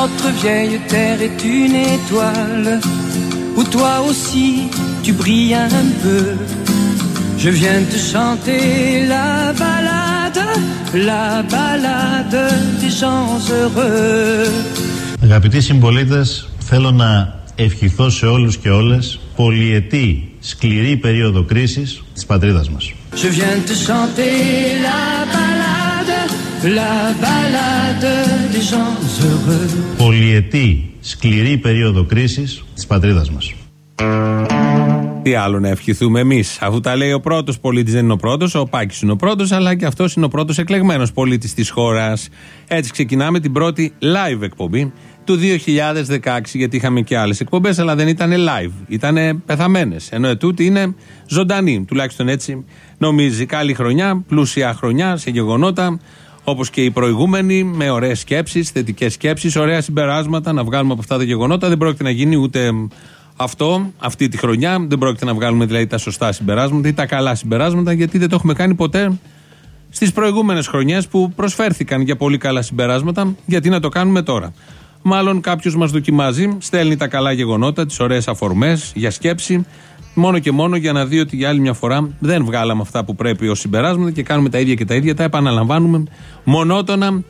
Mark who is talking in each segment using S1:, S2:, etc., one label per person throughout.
S1: Notre vieille terre est une étoile où toi aussi tu brilles un peu. Je viens te chanter la balade, la balade des gens heureux.
S2: Αγαπητοί συμπολίτε, θέλω να ευχηθώ σε όλους και όλες πολυετή σκληρή περίοδο κρίσης της πατρίδας μας.
S1: Je viens te chanter la balade, la balade des gens heureux.
S2: Πολυετή σκληρή περίοδο κρίσης της πατρίδας μας.
S3: Τι άλλο να ευχηθούμε εμείς, αφού τα λέει ο πρώτος πολίτης, δεν είναι ο πρώτος, ο Πάκης είναι ο πρώτος, αλλά και αυτός είναι ο πρώτος εκλεγμένος πολίτης της χώρας. Έτσι ξεκινάμε την πρώτη live εκπομπή του 2016, γιατί είχαμε και άλλες εκπομπές, αλλά δεν ήταν live, ήταν πεθαμένες. Ενώ ετούτη είναι ζωντανή, τουλάχιστον έτσι νομίζει. Καλή χρονιά, πλούσια χρονιά σε γεγονότα, όπως και οι προηγούμενοι, με ωραίες σκέψεις, θετικές σκέψεις, ωραία συμπεράσματα να βγάλουμε από αυτά τα γεγονότα. Δεν πρόκειται να γίνει ούτε αυτό, αυτή τη χρονιά. Δεν πρόκειται να βγάλουμε δηλαδή τα σωστά συμπεράσματα ή τα καλά συμπεράσματα, γιατί δεν το έχουμε κάνει ποτέ στις προηγούμενες χρονιές που προσφέρθηκαν για πολύ καλά συμπεράσματα. Γιατί να το κάνουμε τώρα. Μάλλον κάποιος μας δοκιμάζει, στέλνει τα καλά γεγονότα, τις ωραίες αφορμές για σκέψη, μόνο και μόνο για να δει ότι για άλλη μια φορά δεν βγάλαμε αυτά που πρέπει ως συμπεράσματα και κάνουμε τα ίδια και τα ίδια, τα επαναλαμβάνουμε μονότονα.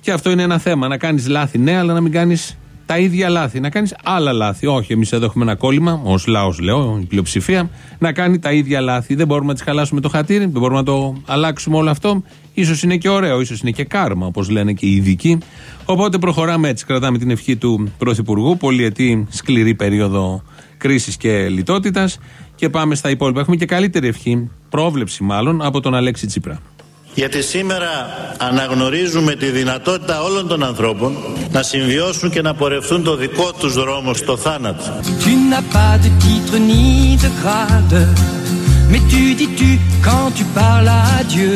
S3: Και αυτό είναι ένα θέμα. Να κάνεις λάθη, ναι, αλλά να μην κάνεις τα ίδια λάθη. Να κάνεις άλλα λάθη. Όχι, εμείς εδώ έχουμε ένα κόλλημα, ως λαός λέω, η πλειοψηφία, να κάνει τα ίδια λάθη. Δεν μπορούμε να τη χαλάσουμε το χατήρι, δεν μπορούμε να το αλλάξουμε όλο αυτό. σω είναι και ωραίο, ίσως είναι και κάρμα, όπως λένε και οι ειδικοί. Οπότε προχωράμε έτσι. Κρατάμε την ευχή του Πρωθυπουργού, πολυετή σκληρή περίοδο κρίσης και λιτότητας. Και πάμε στα υπόλοιπα. Έχουμε και καλύτερη ευχή, πρόβλεψη μάλλον, από τον Αλέξη Τσίπρα.
S4: Γιατί σήμερα αναγνωρίζουμε τη δυνατότητα όλων των ανθρώπων να συμβιώσουν και να πορευτούν το δικό τους δρόμο στο θάνατο.
S1: Tu n'as pas de titre ni de grade, mais tu dis tu quand tu parles à Dieu.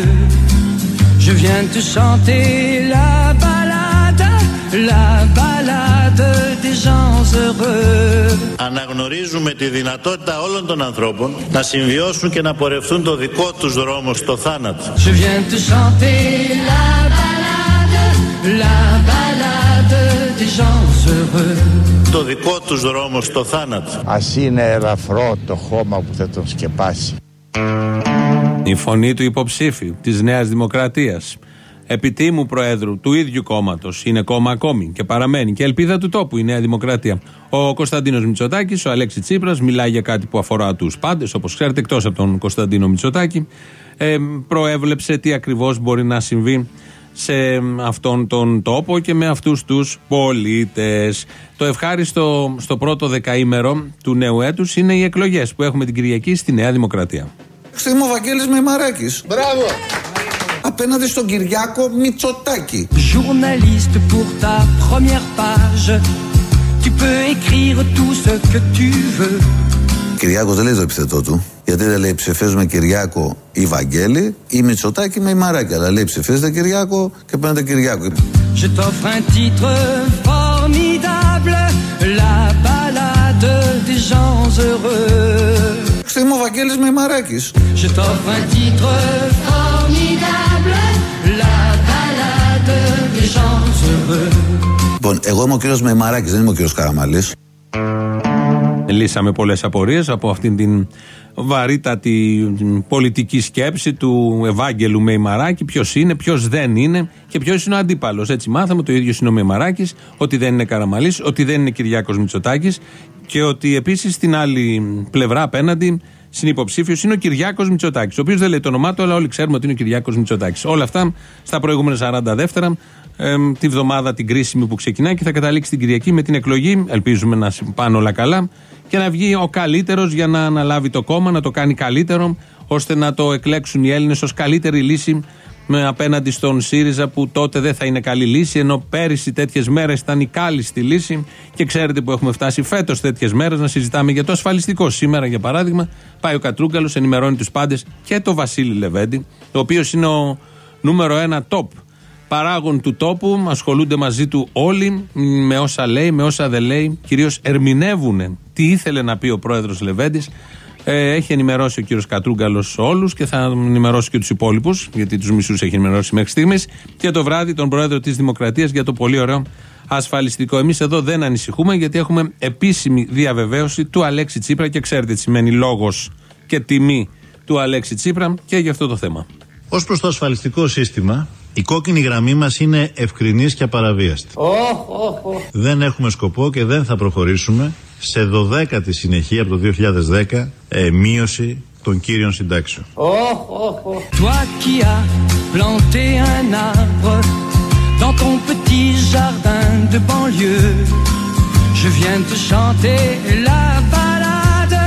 S1: Je viens te chanter la balade, la balade des gens heureux.
S4: Αναγνωρίζουμε τη δυνατότητα όλων των ανθρώπων να συμβιώσουν και να πορευτούν το δικό τους δρόμο στο θάνατο.
S1: Je viens te chanter la balade, la balade des gens heureux.
S4: Το δικό τους δρόμο στο θάνατο.
S5: Ας είναι ελαφρό το χώμα που θα τον σκεπάσει.
S3: Η φωνή του υποψήφιου της Νέας Δημοκρατίας, επιτήμου Προέδρου του ίδιου κόμματος, είναι κόμμα ακόμη και παραμένει και ελπίδα του τόπου η Νέα Δημοκρατία. Ο Κωνσταντίνος Μητσοτάκης, ο Αλέξης Τσίπρας, μιλάει για κάτι που αφορά τους πάντες, όπως ξέρετε, εκτός από τον Κωνσταντίνο Μητσοτάκη. Ε, προέβλεψε τι ακριβώς μπορεί να συμβεί σε αυτόν τον τόπο και με αυτούς τους πολίτες. Το ευχάριστο στο πρώτο δεκαήμερο του νέου έτους είναι οι εκλογές που έχουμε την Κυριακή στη Νέα Δημοκρατία.
S6: Είμαι ο Βαγγέλης Μημαράκης.
S4: Μπράβο!
S6: Απέναντι στον Κυριάκο Μητσοτάκη.
S1: Journaliste pour ta première page, tu peux écrire tout ce que tu veux.
S6: Κυριάκο δεν λέει το επιθετό του. Γιατί δεν λέει ψηφίζουμε Κυριάκο ή Βαγγέλη ή Μητσοτάκη με Μαράκη. Αλλά λέει ψηφίζετε Κυριάκο και παίρνετε Κυριάκο.
S1: Je t'offre un titre formidable, la balade des gens heureux.
S6: Είμαι ο Βαγγέλης Μημαράκης.
S1: Je t'offre un titre formidable,
S6: Λοιπόν, εγώ είμαι ο κύριος Μημαράκης, δεν είμαι ο κύριος Καραμαλής.
S3: Λύσαμε πολλές απορίες από αυτήν την βαρύτατη πολιτική σκέψη του Ευάγγελου Μεϊμαράκη. Ποιος είναι, ποιος δεν είναι και ποιος είναι ο αντίπαλος. Έτσι μάθαμε το ίδιο είναι ο Μεϊμαράκη, ότι δεν είναι Καραμαλής, ότι δεν είναι Κυριάκος Μητσοτάκης και ότι επίσης στην άλλη πλευρά απέναντι συνυποψήφιο είναι ο Κυριάκος Μητσοτάκης. Ο οποίος δεν λέει το όνομά του, αλλά όλοι ξέρουμε ότι είναι ο Κυριάκος Μητσοτάκης. Όλα αυτά στα προηγούμενα 40 δεύτερα, ε, τη βδομάδα την κρίσιμη που ξεκινάει και θα καταλήξει την Κυριακή με την εκλογή. Ελπίζουμε να πάνε όλα καλά και να βγει ο καλύτερος για να αναλάβει το κόμμα, να το κάνει καλύτερο, ώστε να το εκλέξουν οι Έλληνες ως καλύτερη λύση με απέναντι στον ΣΥΡΙΖΑ που τότε δεν θα είναι καλή λύση, ενώ πέρυσι τέτοιες μέρες ήταν η κάλλιστη λύση και ξέρετε που έχουμε φτάσει φέτος τέτοιες μέρες να συζητάμε για το ασφαλιστικό. Σήμερα, για παράδειγμα, πάει ο Κατρούγκαλος, ενημερώνει τους πάντες και το Βασίλη Λεβέντη, ο οποίος είναι ο νούμερο ένα top παράγων του τόπου, ασχολούνται μαζί του όλοι με όσα λέει, με όσα δεν λέει, κυρίως ερμηνεύουν τι ήθελε να πει ο πρόεδρος Λεβέντης. Ε, έχει ενημερώσει ο κύριος Κατρούγκαλος όλους και θα ενημερώσει και τους υπόλοιπους, γιατί τους μισούς έχει ενημερώσει μέχρι στιγμής. Και το βράδυ τον πρόεδρο της Δημοκρατίας για το πολύ ωραίο ασφαλιστικό. Εμείς εδώ δεν ανησυχούμε γιατί έχουμε επίσημη διαβεβαίωση του Αλέξη Τσίπρα και ξέρετε τι σημαίνει λόγος και τιμή του Αλέξη Τσίπρα και για αυτό το θέμα.
S2: Ω προς το ασφαλιστικό σύστημα, η κόκκινη γραμμή μας είναι ευκρινής και απαραβίαστη. Δεν έχουμε σκοπό και δεν θα προχωρήσουμε σε 12η συνεχεία από το 2010 ε, μείωση των κύριων συντάξεων.
S1: Toi qui as planté un arbre dans ton petit jardin de banlieue, je viens te chanter la balade,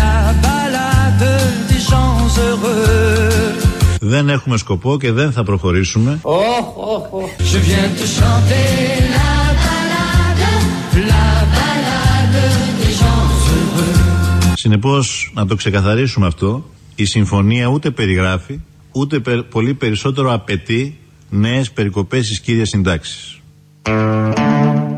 S1: la balade des gens heureux.
S2: Δεν έχουμε σκοπό και δεν θα προχωρήσουμε
S1: Je viens te chanter la balade, la balade des gens heureux.
S2: Συνεπώς, να το ξεκαθαρίσουμε αυτό, η συμφωνία ούτε περιγράφει, ούτε πε- πολύ περισσότερο απαιτεί νέες περικοπές στις κύριες συντάξεις.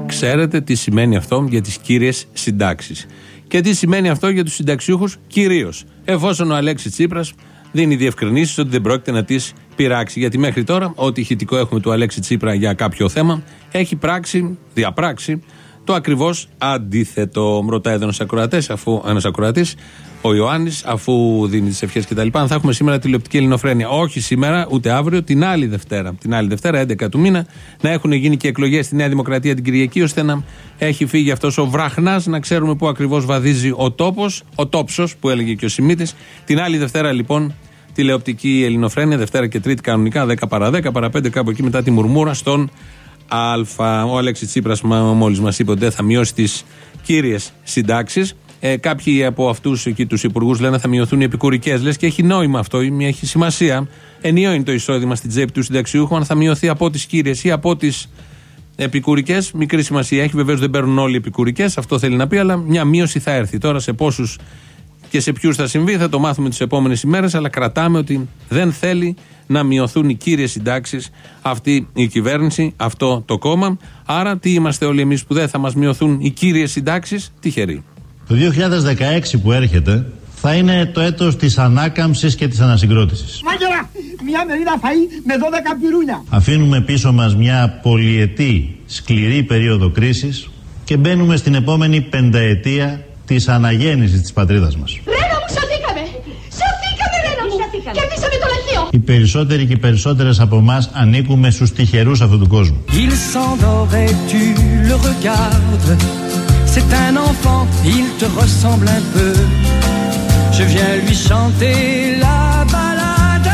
S3: Ξέρετε τι σημαίνει αυτό για τις κύριες συντάξεις. Και τι σημαίνει αυτό για τους συνταξιούχους κυρίως. Εφόσον ο Αλέξης Τσίπρας δίνει διευκρινήσεις ότι δεν πρόκειται να τις πειράξει. Γιατί μέχρι τώρα, ό,τι ηχητικό έχουμε του Αλέξη Τσίπρα για κάποιο θέμα, έχει πράξει, διαπράξει το ακριβώς αντίθετο. Ρωτάει εδώ ένας ακροατές, αφού ένας ακροατής, ο Ιωάννης, αφού δίνει τις ευχές κτλ. Αν θα έχουμε σήμερα τηλεοπτική ελληνοφρένεια. Όχι σήμερα, ούτε αύριο, την άλλη Δευτέρα. Την άλλη Δευτέρα, 11 του μήνα, να έχουν γίνει και εκλογές στη Νέα Δημοκρατία την Κυριακή, ώστε να έχει φύγει αυτός ο βραχνάς, να ξέρουμε πού ακριβώς βαδίζει ο τόπος, ο τόψος που έλεγε και ο Σιμίτης. Την άλλη Δευτέρα, λοιπόν, τηλεοπτική ελληνοφρένεια, Δευτέρα και Τρίτη κανονικά, 10 παρα 10 παρα 5, κάπου εκεί μετά τη μουρμούρα στον Α. Ο Αλέξης Τσίπρας μόλις μας είπε ότι δεν θα μειώσει τις κύριες συντάξεις. Ε, κάποιοι από αυτούς εκεί τους υπουργούς λένε θα μειωθούν οι επικουρικές. Λες και έχει νόημα αυτό, ή έχει σημασία. Ενίο είναι το εισόδημα στην τσέπη του συνταξιούχου, αν θα μειωθεί από τις κύριες ή από τις επικουρικές. Μικρή σημασία έχει. Βεβαίως δεν παίρνουν όλοι οι επικουρικές, αυτό θέλει να πει, αλλά μια μείωση θα έρθει. Τώρα σε πόσους και σε ποιους θα συμβεί θα το μάθουμε τις επόμενες ημέρες, αλλά κρατάμε ότι δεν θέλει να μειωθούν οι κύριες συντάξεις αυτή η κυβέρνηση, αυτό το κόμμα. Άρα, τι είμαστε όλοι εμείς που δεν θα μας μειωθούν οι κύριες συντάξεις, τυχεροί.
S2: Το 2016 που έρχεται θα είναι το έτος της ανάκαμψης και της ανασυγκρότησης.
S7: Μάγερα, μια μερίδα φαΐ με 12 πυρούνια.
S2: Αφήνουμε πίσω μας μια πολυετή σκληρή περίοδο κρίσης και μπαίνουμε στην επόμενη πενταετία της αναγέννησης της πατρίδας μας.
S8: Ρένα μου, σωθήκαμε! Σωθήκαμε, Ρένα μου! Κερδίσαμε το λαχείο!
S2: Οι περισσότεροι και οι περισσότερες από εμάς ανήκουμε στους τυχερούς αυτού του κόσμου.
S1: Il s'endort et tu le regardes. C'est un enfant, il te ressemble un peu. Je viens lui chanter la balade,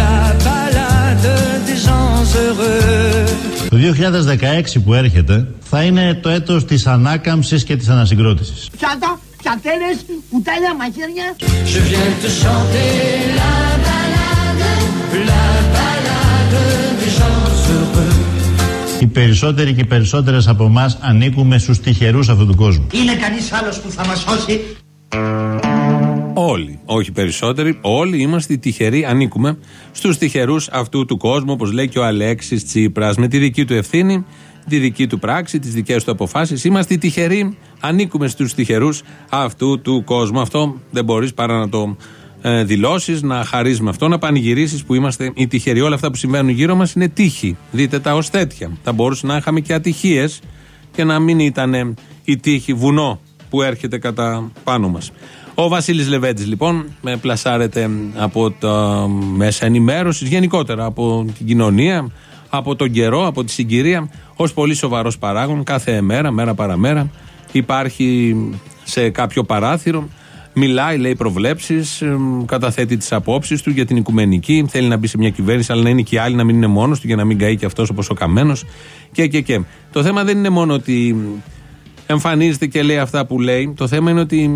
S1: la balade des gens heureux.
S2: Το 2016 που έρχεται θα είναι το έτος της ανάκαμψης και της ανασυγκρότησης.
S7: Πιάτα, πιατέλες, κουτάλια, μαχαίρια.
S1: Je viens te chanter la balade, la balade des gens heureux.
S2: Οι περισσότεροι και οι περισσότερες από εμάς ανήκουμε στους τυχερούς αυτού του κόσμου.
S7: Είναι κανείς άλλος που θα μας σώσει.
S3: Όλοι, όχι περισσότεροι, όλοι είμαστε οι τυχεροί, ανήκουμε στους τυχερούς αυτού του κόσμου, όπως λέει και ο Αλέξης Τσίπρας, με τη δική του ευθύνη, τη δική του πράξη, τις δικές του αποφάσεις. Είμαστε οι τυχεροί, ανήκουμε στους τυχερούς αυτού του κόσμου. Αυτό δεν μπορείς παρά να το ε, δηλώσεις, να χαρείς με αυτό, να πανηγυρίσεις που είμαστε οι τυχεροί. Όλα αυτά που συμβαίνουν γύρω μας είναι τύχη. Δείτε τα ως τέτοια. Θα μπορούσε να είχαμε και ατυχίες και να μην ήταν η τύχη βουνό που έρχεται κατά πάνω μας. Ο Βασίλης Λεβέντης, λοιπόν, με πλασάρεται από τα μέσα ενημέρωσης, γενικότερα από την κοινωνία, από τον καιρό, από τη συγκυρία, ως πολύ σοβαρός παράγον. Κάθε μέρα, μέρα παραμέρα, υπάρχει σε κάποιο παράθυρο. Μιλάει, λέει προβλέψεις, καταθέτει τις απόψεις του για την οικουμενική. Θέλει να μπει σε μια κυβέρνηση, αλλά να είναι και οι άλλοι, να μην είναι μόνος του για να μην καεί και αυτός όπως ο Καμένος. Και, και, και. Το θέμα δεν είναι μόνο ότι εμφανίζεται και λέει αυτά που λέει. Το θέμα είναι ότι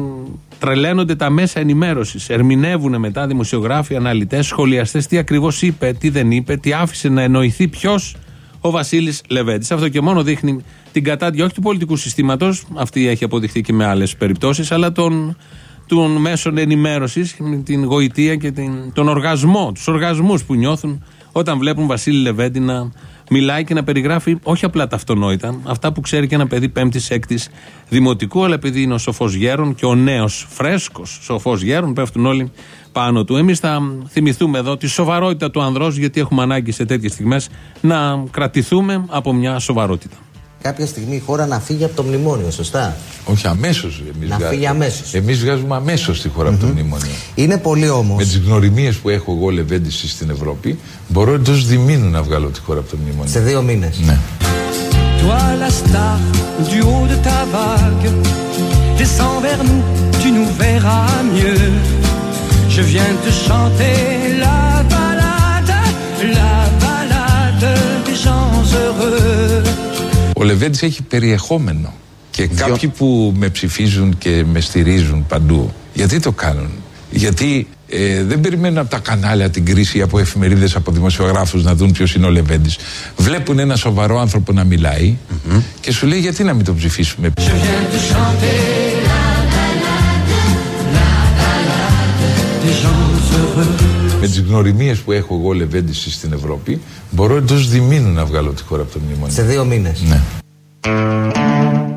S3: τρελαίνονται τα μέσα ενημέρωσης. Ερμηνεύουν μετά δημοσιογράφοι, αναλυτές, σχολιαστές τι ακριβώς είπε, τι δεν είπε, τι άφησε να εννοηθεί ποιος ο Βασίλης Λεβέντης. Αυτό και μόνο δείχνει την κατάδια όχι του πολιτικού συστήματος, αυτή έχει αποδειχθεί και με άλλες περιπτώσεις, αλλά των, των μέσων ενημέρωσης, την γοητεία και την, τον οργασμό, τους οργασμούς που νιώθουν όταν βλέπουν Βασίλη Λεβέντη να μιλάει και να περιγράφει όχι απλά τα αυτονόητα, αυτά που ξέρει και ένα παιδί πέμπτη-έκτη δημοτικού, αλλά επειδή είναι ο σοφός γέρον και ο νέος φρέσκος σοφός γέρον, πέφτουν όλοι πάνω του. Εμείς θα θυμηθούμε εδώ τη σοβαρότητα του ανδρός, γιατί έχουμε ανάγκη σε τέτοιες στιγμές να κρατηθούμε από μια σοβαρότητα.
S9: Κάποια στιγμή η χώρα να φύγει από το μνημόνιο, σωστά;
S10: Όχι αμέσως.
S9: Να φύγει αμέσως.
S10: Εμείς βγάζουμε αμέσως τη χώρα από το μνημόνιο.
S9: Είναι πολύ όμως.
S10: Με τις γνωριμίες που έχω εγώ λεβέντηση στην Ευρώπη, μπορώ εντός διμήνου να βγάλω τη χώρα από το μνημόνιο.
S9: Σε δύο μήνες.
S10: Ναι.
S1: Toi la star du haut de ta vague Descends vers nous, tu nous verras mieux Je viens te chanter la balade
S10: Ο Λεβέντης έχει περιεχόμενο. Και κάποιοι που με ψηφίζουν και με στηρίζουν παντού, γιατί το κάνουν; Γιατί ε, δεν περιμένουν από τα κανάλια την κρίση από εφημερίδες, από δημοσιογράφους να δουν ποιος είναι ο Λεβέντης. Βλέπουν ένα σοβαρό άνθρωπο να μιλάει και σου λέει γιατί να μην τον ψηφίσουμε; Με τις γνωριμίες που έχω εγώ Λεβέντηση στην Ευρώπη, μπορώ εντός διμήνου να βγάλω τη χώρα από το μνημόνιο.
S9: Σε δύο μήνες.
S10: Ναι.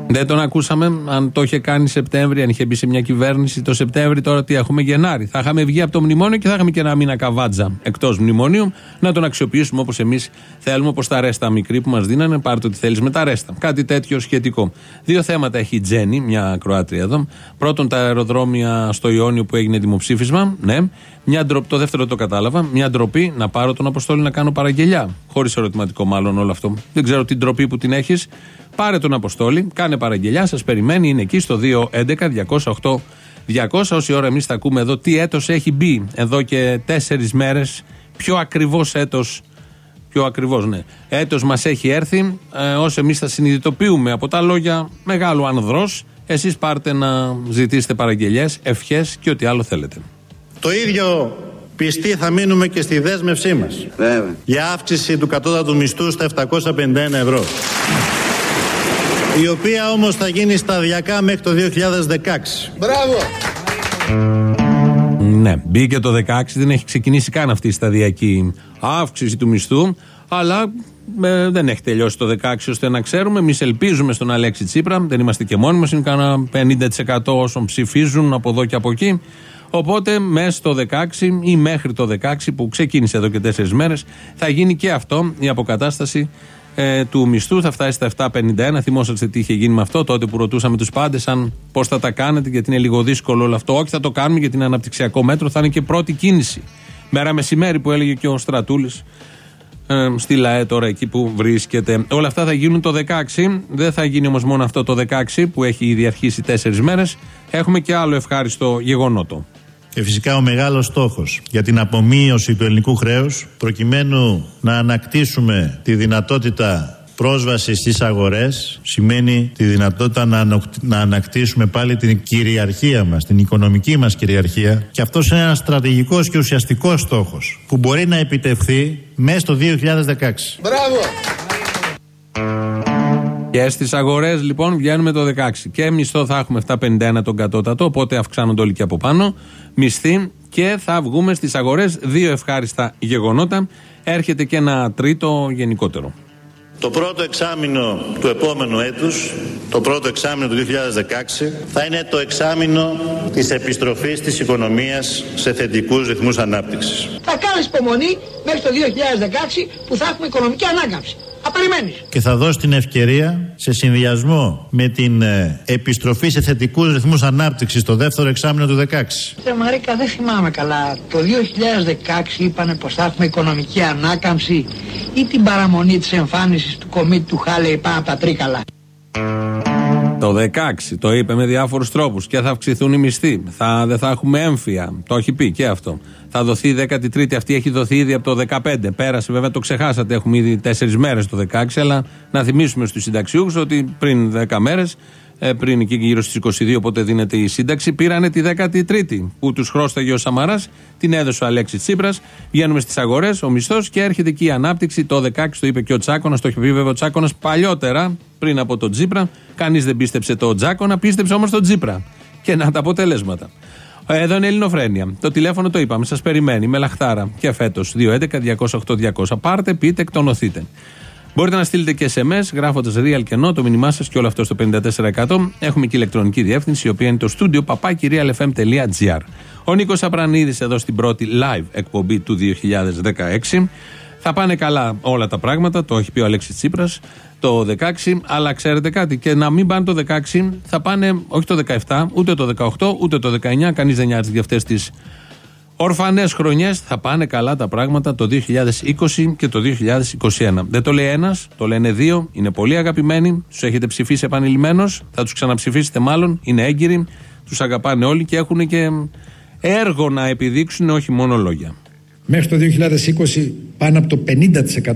S3: Δεν τον ακούσαμε αν το είχε κάνει Σεπτέμβρη, αν είχε μπει σε μια κυβέρνηση το Σεπτέμβρη. Τώρα τι έχουμε Γενάρη. Θα είχαμε βγει από το μνημόνιο και θα είχαμε και ένα μήνα καβάτζα εκτός μνημονίου να τον αξιοποιήσουμε όπως εμείς θέλουμε, όπως τα ρέστα μικρή που μας δίνανε. Πάρε το τι θέλεις με τα ρέστα. Κάτι τέτοιο σχετικό. Δύο θέματα έχει η Τζέννη, μια Κροάτρια εδώ. Πρώτον, τα αεροδρόμια στο Ιόνιο που έγινε δημοψήφισμα. Ναι. Μια ντροπή, το δεύτερο το κατάλαβα. Μια ντροπή να πάρω τον Αποστόλη να κάνω παραγγελιά. Χωρίς ερωτηματικό μάλλον όλο αυτό. Δεν ξέρω την ντροπή που την έχεις. Πάρε τον Αποστόλη, κάνε παραγγελιά, σας περιμένει, είναι εκεί στο 211-208-200. Όση ώρα εμείς θα ακούμε εδώ τι έτος έχει μπει εδώ και τέσσερις μέρες. Πιο ακριβώς έτος. Πιο ακριβώς, ναι. Έτος μας έχει έρθει. Ε, όσο εμείς θα συνειδητοποιούμε από τα λόγια μεγάλου ανδρό, εσείς πάρτε να ζητήσετε παραγγελιές, ευχές και ό,τι άλλο θέλετε.
S4: Το ίδιο πιστοί θα μείνουμε και στη δέσμευσή μας για αύξηση του κατώτατου μισθού στα 751 ευρώ η οποία όμως θα γίνει σταδιακά μέχρι το 2016.
S7: Μπράβο!
S3: Ναι, μπήκε το 16, δεν έχει ξεκινήσει καν αυτή η σταδιακή αύξηση του μισθού, αλλά ε, δεν έχει τελειώσει το 16 ώστε να ξέρουμε. Εμείς ελπίζουμε στον Αλέξη Τσίπρα, δεν είμαστε και μόνοι μας, είναι κανένα 50% όσων ψηφίζουν από εδώ και από εκεί. Οπότε μέσα στο 16 ή μέχρι το 16 που ξεκίνησε εδώ και 4 μέρες θα γίνει και αυτό η αποκατάσταση ε, του μισθού. Θα φτάσει στα 7,51. Θυμόσαστε τι είχε γίνει με αυτό τότε που ρωτούσαμε τους πάντες αν πώς θα τα κάνετε, γιατί είναι λίγο δύσκολο όλο αυτό. Όχι, θα το κάνουμε γιατί είναι αναπτυξιακό μέτρο. Θα είναι και πρώτη κίνηση. Μέρα μεσημέρι που έλεγε και ο Στρατούλης ε, στη ΛΑΕ τώρα εκεί που βρίσκεται. Όλα αυτά θα γίνουν το 16. Δεν θα γίνει όμως μόνο αυτό το 16 που έχει ήδη αρχίσει 4 μέρες. Έχουμε και άλλο ευχάριστο γεγονότο.
S2: Και φυσικά ο μεγάλος στόχος για την απομείωση του ελληνικού χρέους προκειμένου να ανακτήσουμε τη δυνατότητα πρόσβασης στις αγορές σημαίνει τη δυνατότητα να, ανοκτ- να ανακτήσουμε πάλι την κυριαρχία μας, την οικονομική μας κυριαρχία και αυτός είναι ένας στρατηγικός και ουσιαστικός στόχος που μπορεί να επιτευχθεί μέσα στο 2016.
S7: Μπράβο!
S3: Και στις αγορές λοιπόν βγαίνουμε το 16. Και μισθό θα έχουμε 751 τον κατώτατο, οπότε αυξάνονται όλοι και από πάνω. Μισθή και θα βγούμε στις αγορές. Δύο ευχάριστα γεγονότα. Έρχεται και ένα τρίτο γενικότερο.
S4: Το πρώτο εξάμεινο του επόμενου έτους, το πρώτο εξάμεινο του 2016, θα είναι το εξάμεινο της επιστροφής της οικονομίας σε θετικούς ρυθμούς ανάπτυξης.
S7: Θα κάνεις υπομονή μέχρι το 2016 που θα έχουμε οικονομική ανάκαμψη. Θα περιμένεις.
S2: και θα δώσει την ευκαιρία σε συνδυασμό με την ε, επιστροφή σε θετικούς ρυθμούς ανάπτυξης το δεύτερο εξάμεινο του 2016
S7: Ρε Μαρίκα, δεν θυμάμαι καλά. Το 2016 είπανε πως θα έχουμε οικονομική ανάκαμψη ή την παραμονή της εμφάνισης του κομίτη του Χάλεϊ πάνω από τα τρίκαλα.
S3: Το 16 το είπε με διάφορους τρόπους και θα αυξηθούν οι μισθοί. Θα, δεν θα έχουμε έμφυα. Το έχει πει και αυτό. Θα δοθεί η 13η. Αυτή έχει δοθεί ήδη από το 15. Πέρασε βέβαια, το ξεχάσατε. Έχουμε ήδη 4 μέρες το 16. Αλλά να θυμίσουμε στους συνταξιούχους ότι πριν 10 μέρες, πριν εκεί γύρω στις 22, πότε δίνεται η σύνταξη, πήρανε τη 13η που τους χρώσταγε ο Σαμαράς. Την έδωσε ο Αλέξης Τσίπρας. Βγαίνουμε στις αγορές, ο μισθός και έρχεται εκεί η ανάπτυξη. Το 16 το είπε και ο Τσάκονα. Το είχε πει βέβαια ο Τσάκονα παλιότερα, πριν από τον Τσίπρα. Κανείς δεν πίστεψε το Τσάκονα, πίστεψε όμως τον Τσίπρα. Και να τα αποτελέσματα. Εδώ είναι η Ελληνοφρένεια. Το τηλέφωνο το είπαμε, σας περιμένει με λαχτάρα και φέτος. 211-208-200. Πάρτε, πείτε, εκτονωθείτε. Μπορείτε να στείλετε και SMS γράφοντας real και no το μήνυμά σας και όλο αυτό στο 54%. Έχουμε και ηλεκτρονική διεύθυνση, η οποία είναι το στούντιο παπάκυριαλfm.gr. Ο Νίκος Απρανίδης εδώ στην πρώτη live εκπομπή του 2016 Θα πάνε καλά όλα τα πράγματα, το έχει πει ο Αλέξης Τσίπρας το 16, αλλά ξέρετε κάτι, και να μην πάνε το 16, θα πάνε όχι το 17, ούτε το 18, ούτε το 19, κανείς δεν νοιάζει για αυτές τις ορφανές χρονιές. Θα πάνε καλά τα πράγματα το 2020 και το 2021. Δεν το λέει ένας, το λένε δύο, είναι πολύ αγαπημένοι, τους έχετε ψηφίσει επανειλημμένω, θα τους ξαναψηφίσετε μάλλον, είναι έγκυροι, τους αγαπάνε όλοι και έχουν και έργο να επιδείξουν, όχι μόνο λόγια.
S11: Μέχρι το 2020 πάνω από το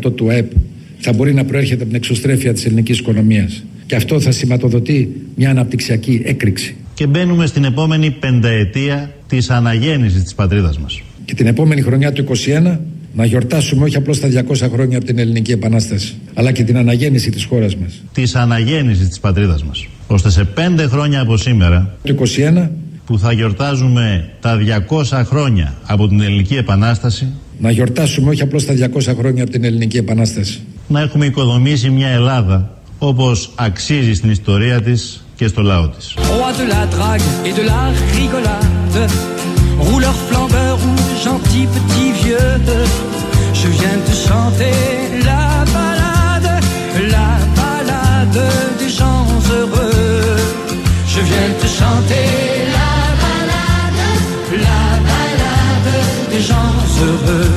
S11: 50% του ΑΕΠ θα μπορεί να προέρχεται από την εξωστρέφεια της ελληνικής οικονομίας. Και αυτό θα σηματοδοτεί μια αναπτυξιακή έκρηξη.
S2: Και μπαίνουμε στην επόμενη πενταετία της αναγέννησης της πατρίδας μας.
S11: Και την επόμενη χρονιά του 2021 να γιορτάσουμε όχι απλώς τα 200 χρόνια από την Ελληνική Επανάσταση, αλλά και την αναγέννηση της χώρας μας.
S2: Της αναγέννησης της πατρίδας μας. Ώστε σε πέντε χρόνια από σήμερα,
S11: Το 2021
S2: που θα γιορτάζουμε τα 200 χρόνια από την Ελληνική Επανάσταση,
S11: να γιορτάσουμε όχι απλώς τα 200 χρόνια από την Ελληνική Επανάσταση,
S2: να έχουμε οικοδομήσει μια Ελλάδα όπως αξίζει στην ιστορία της και στο λαό της.
S1: Roi de la drague et de la rigolade, rouleur flambeur ou gentil petit vieux, je viens te chanter la balade, la balade des gens heureux. Je viens te chanter la balade, la balade des gens heureux.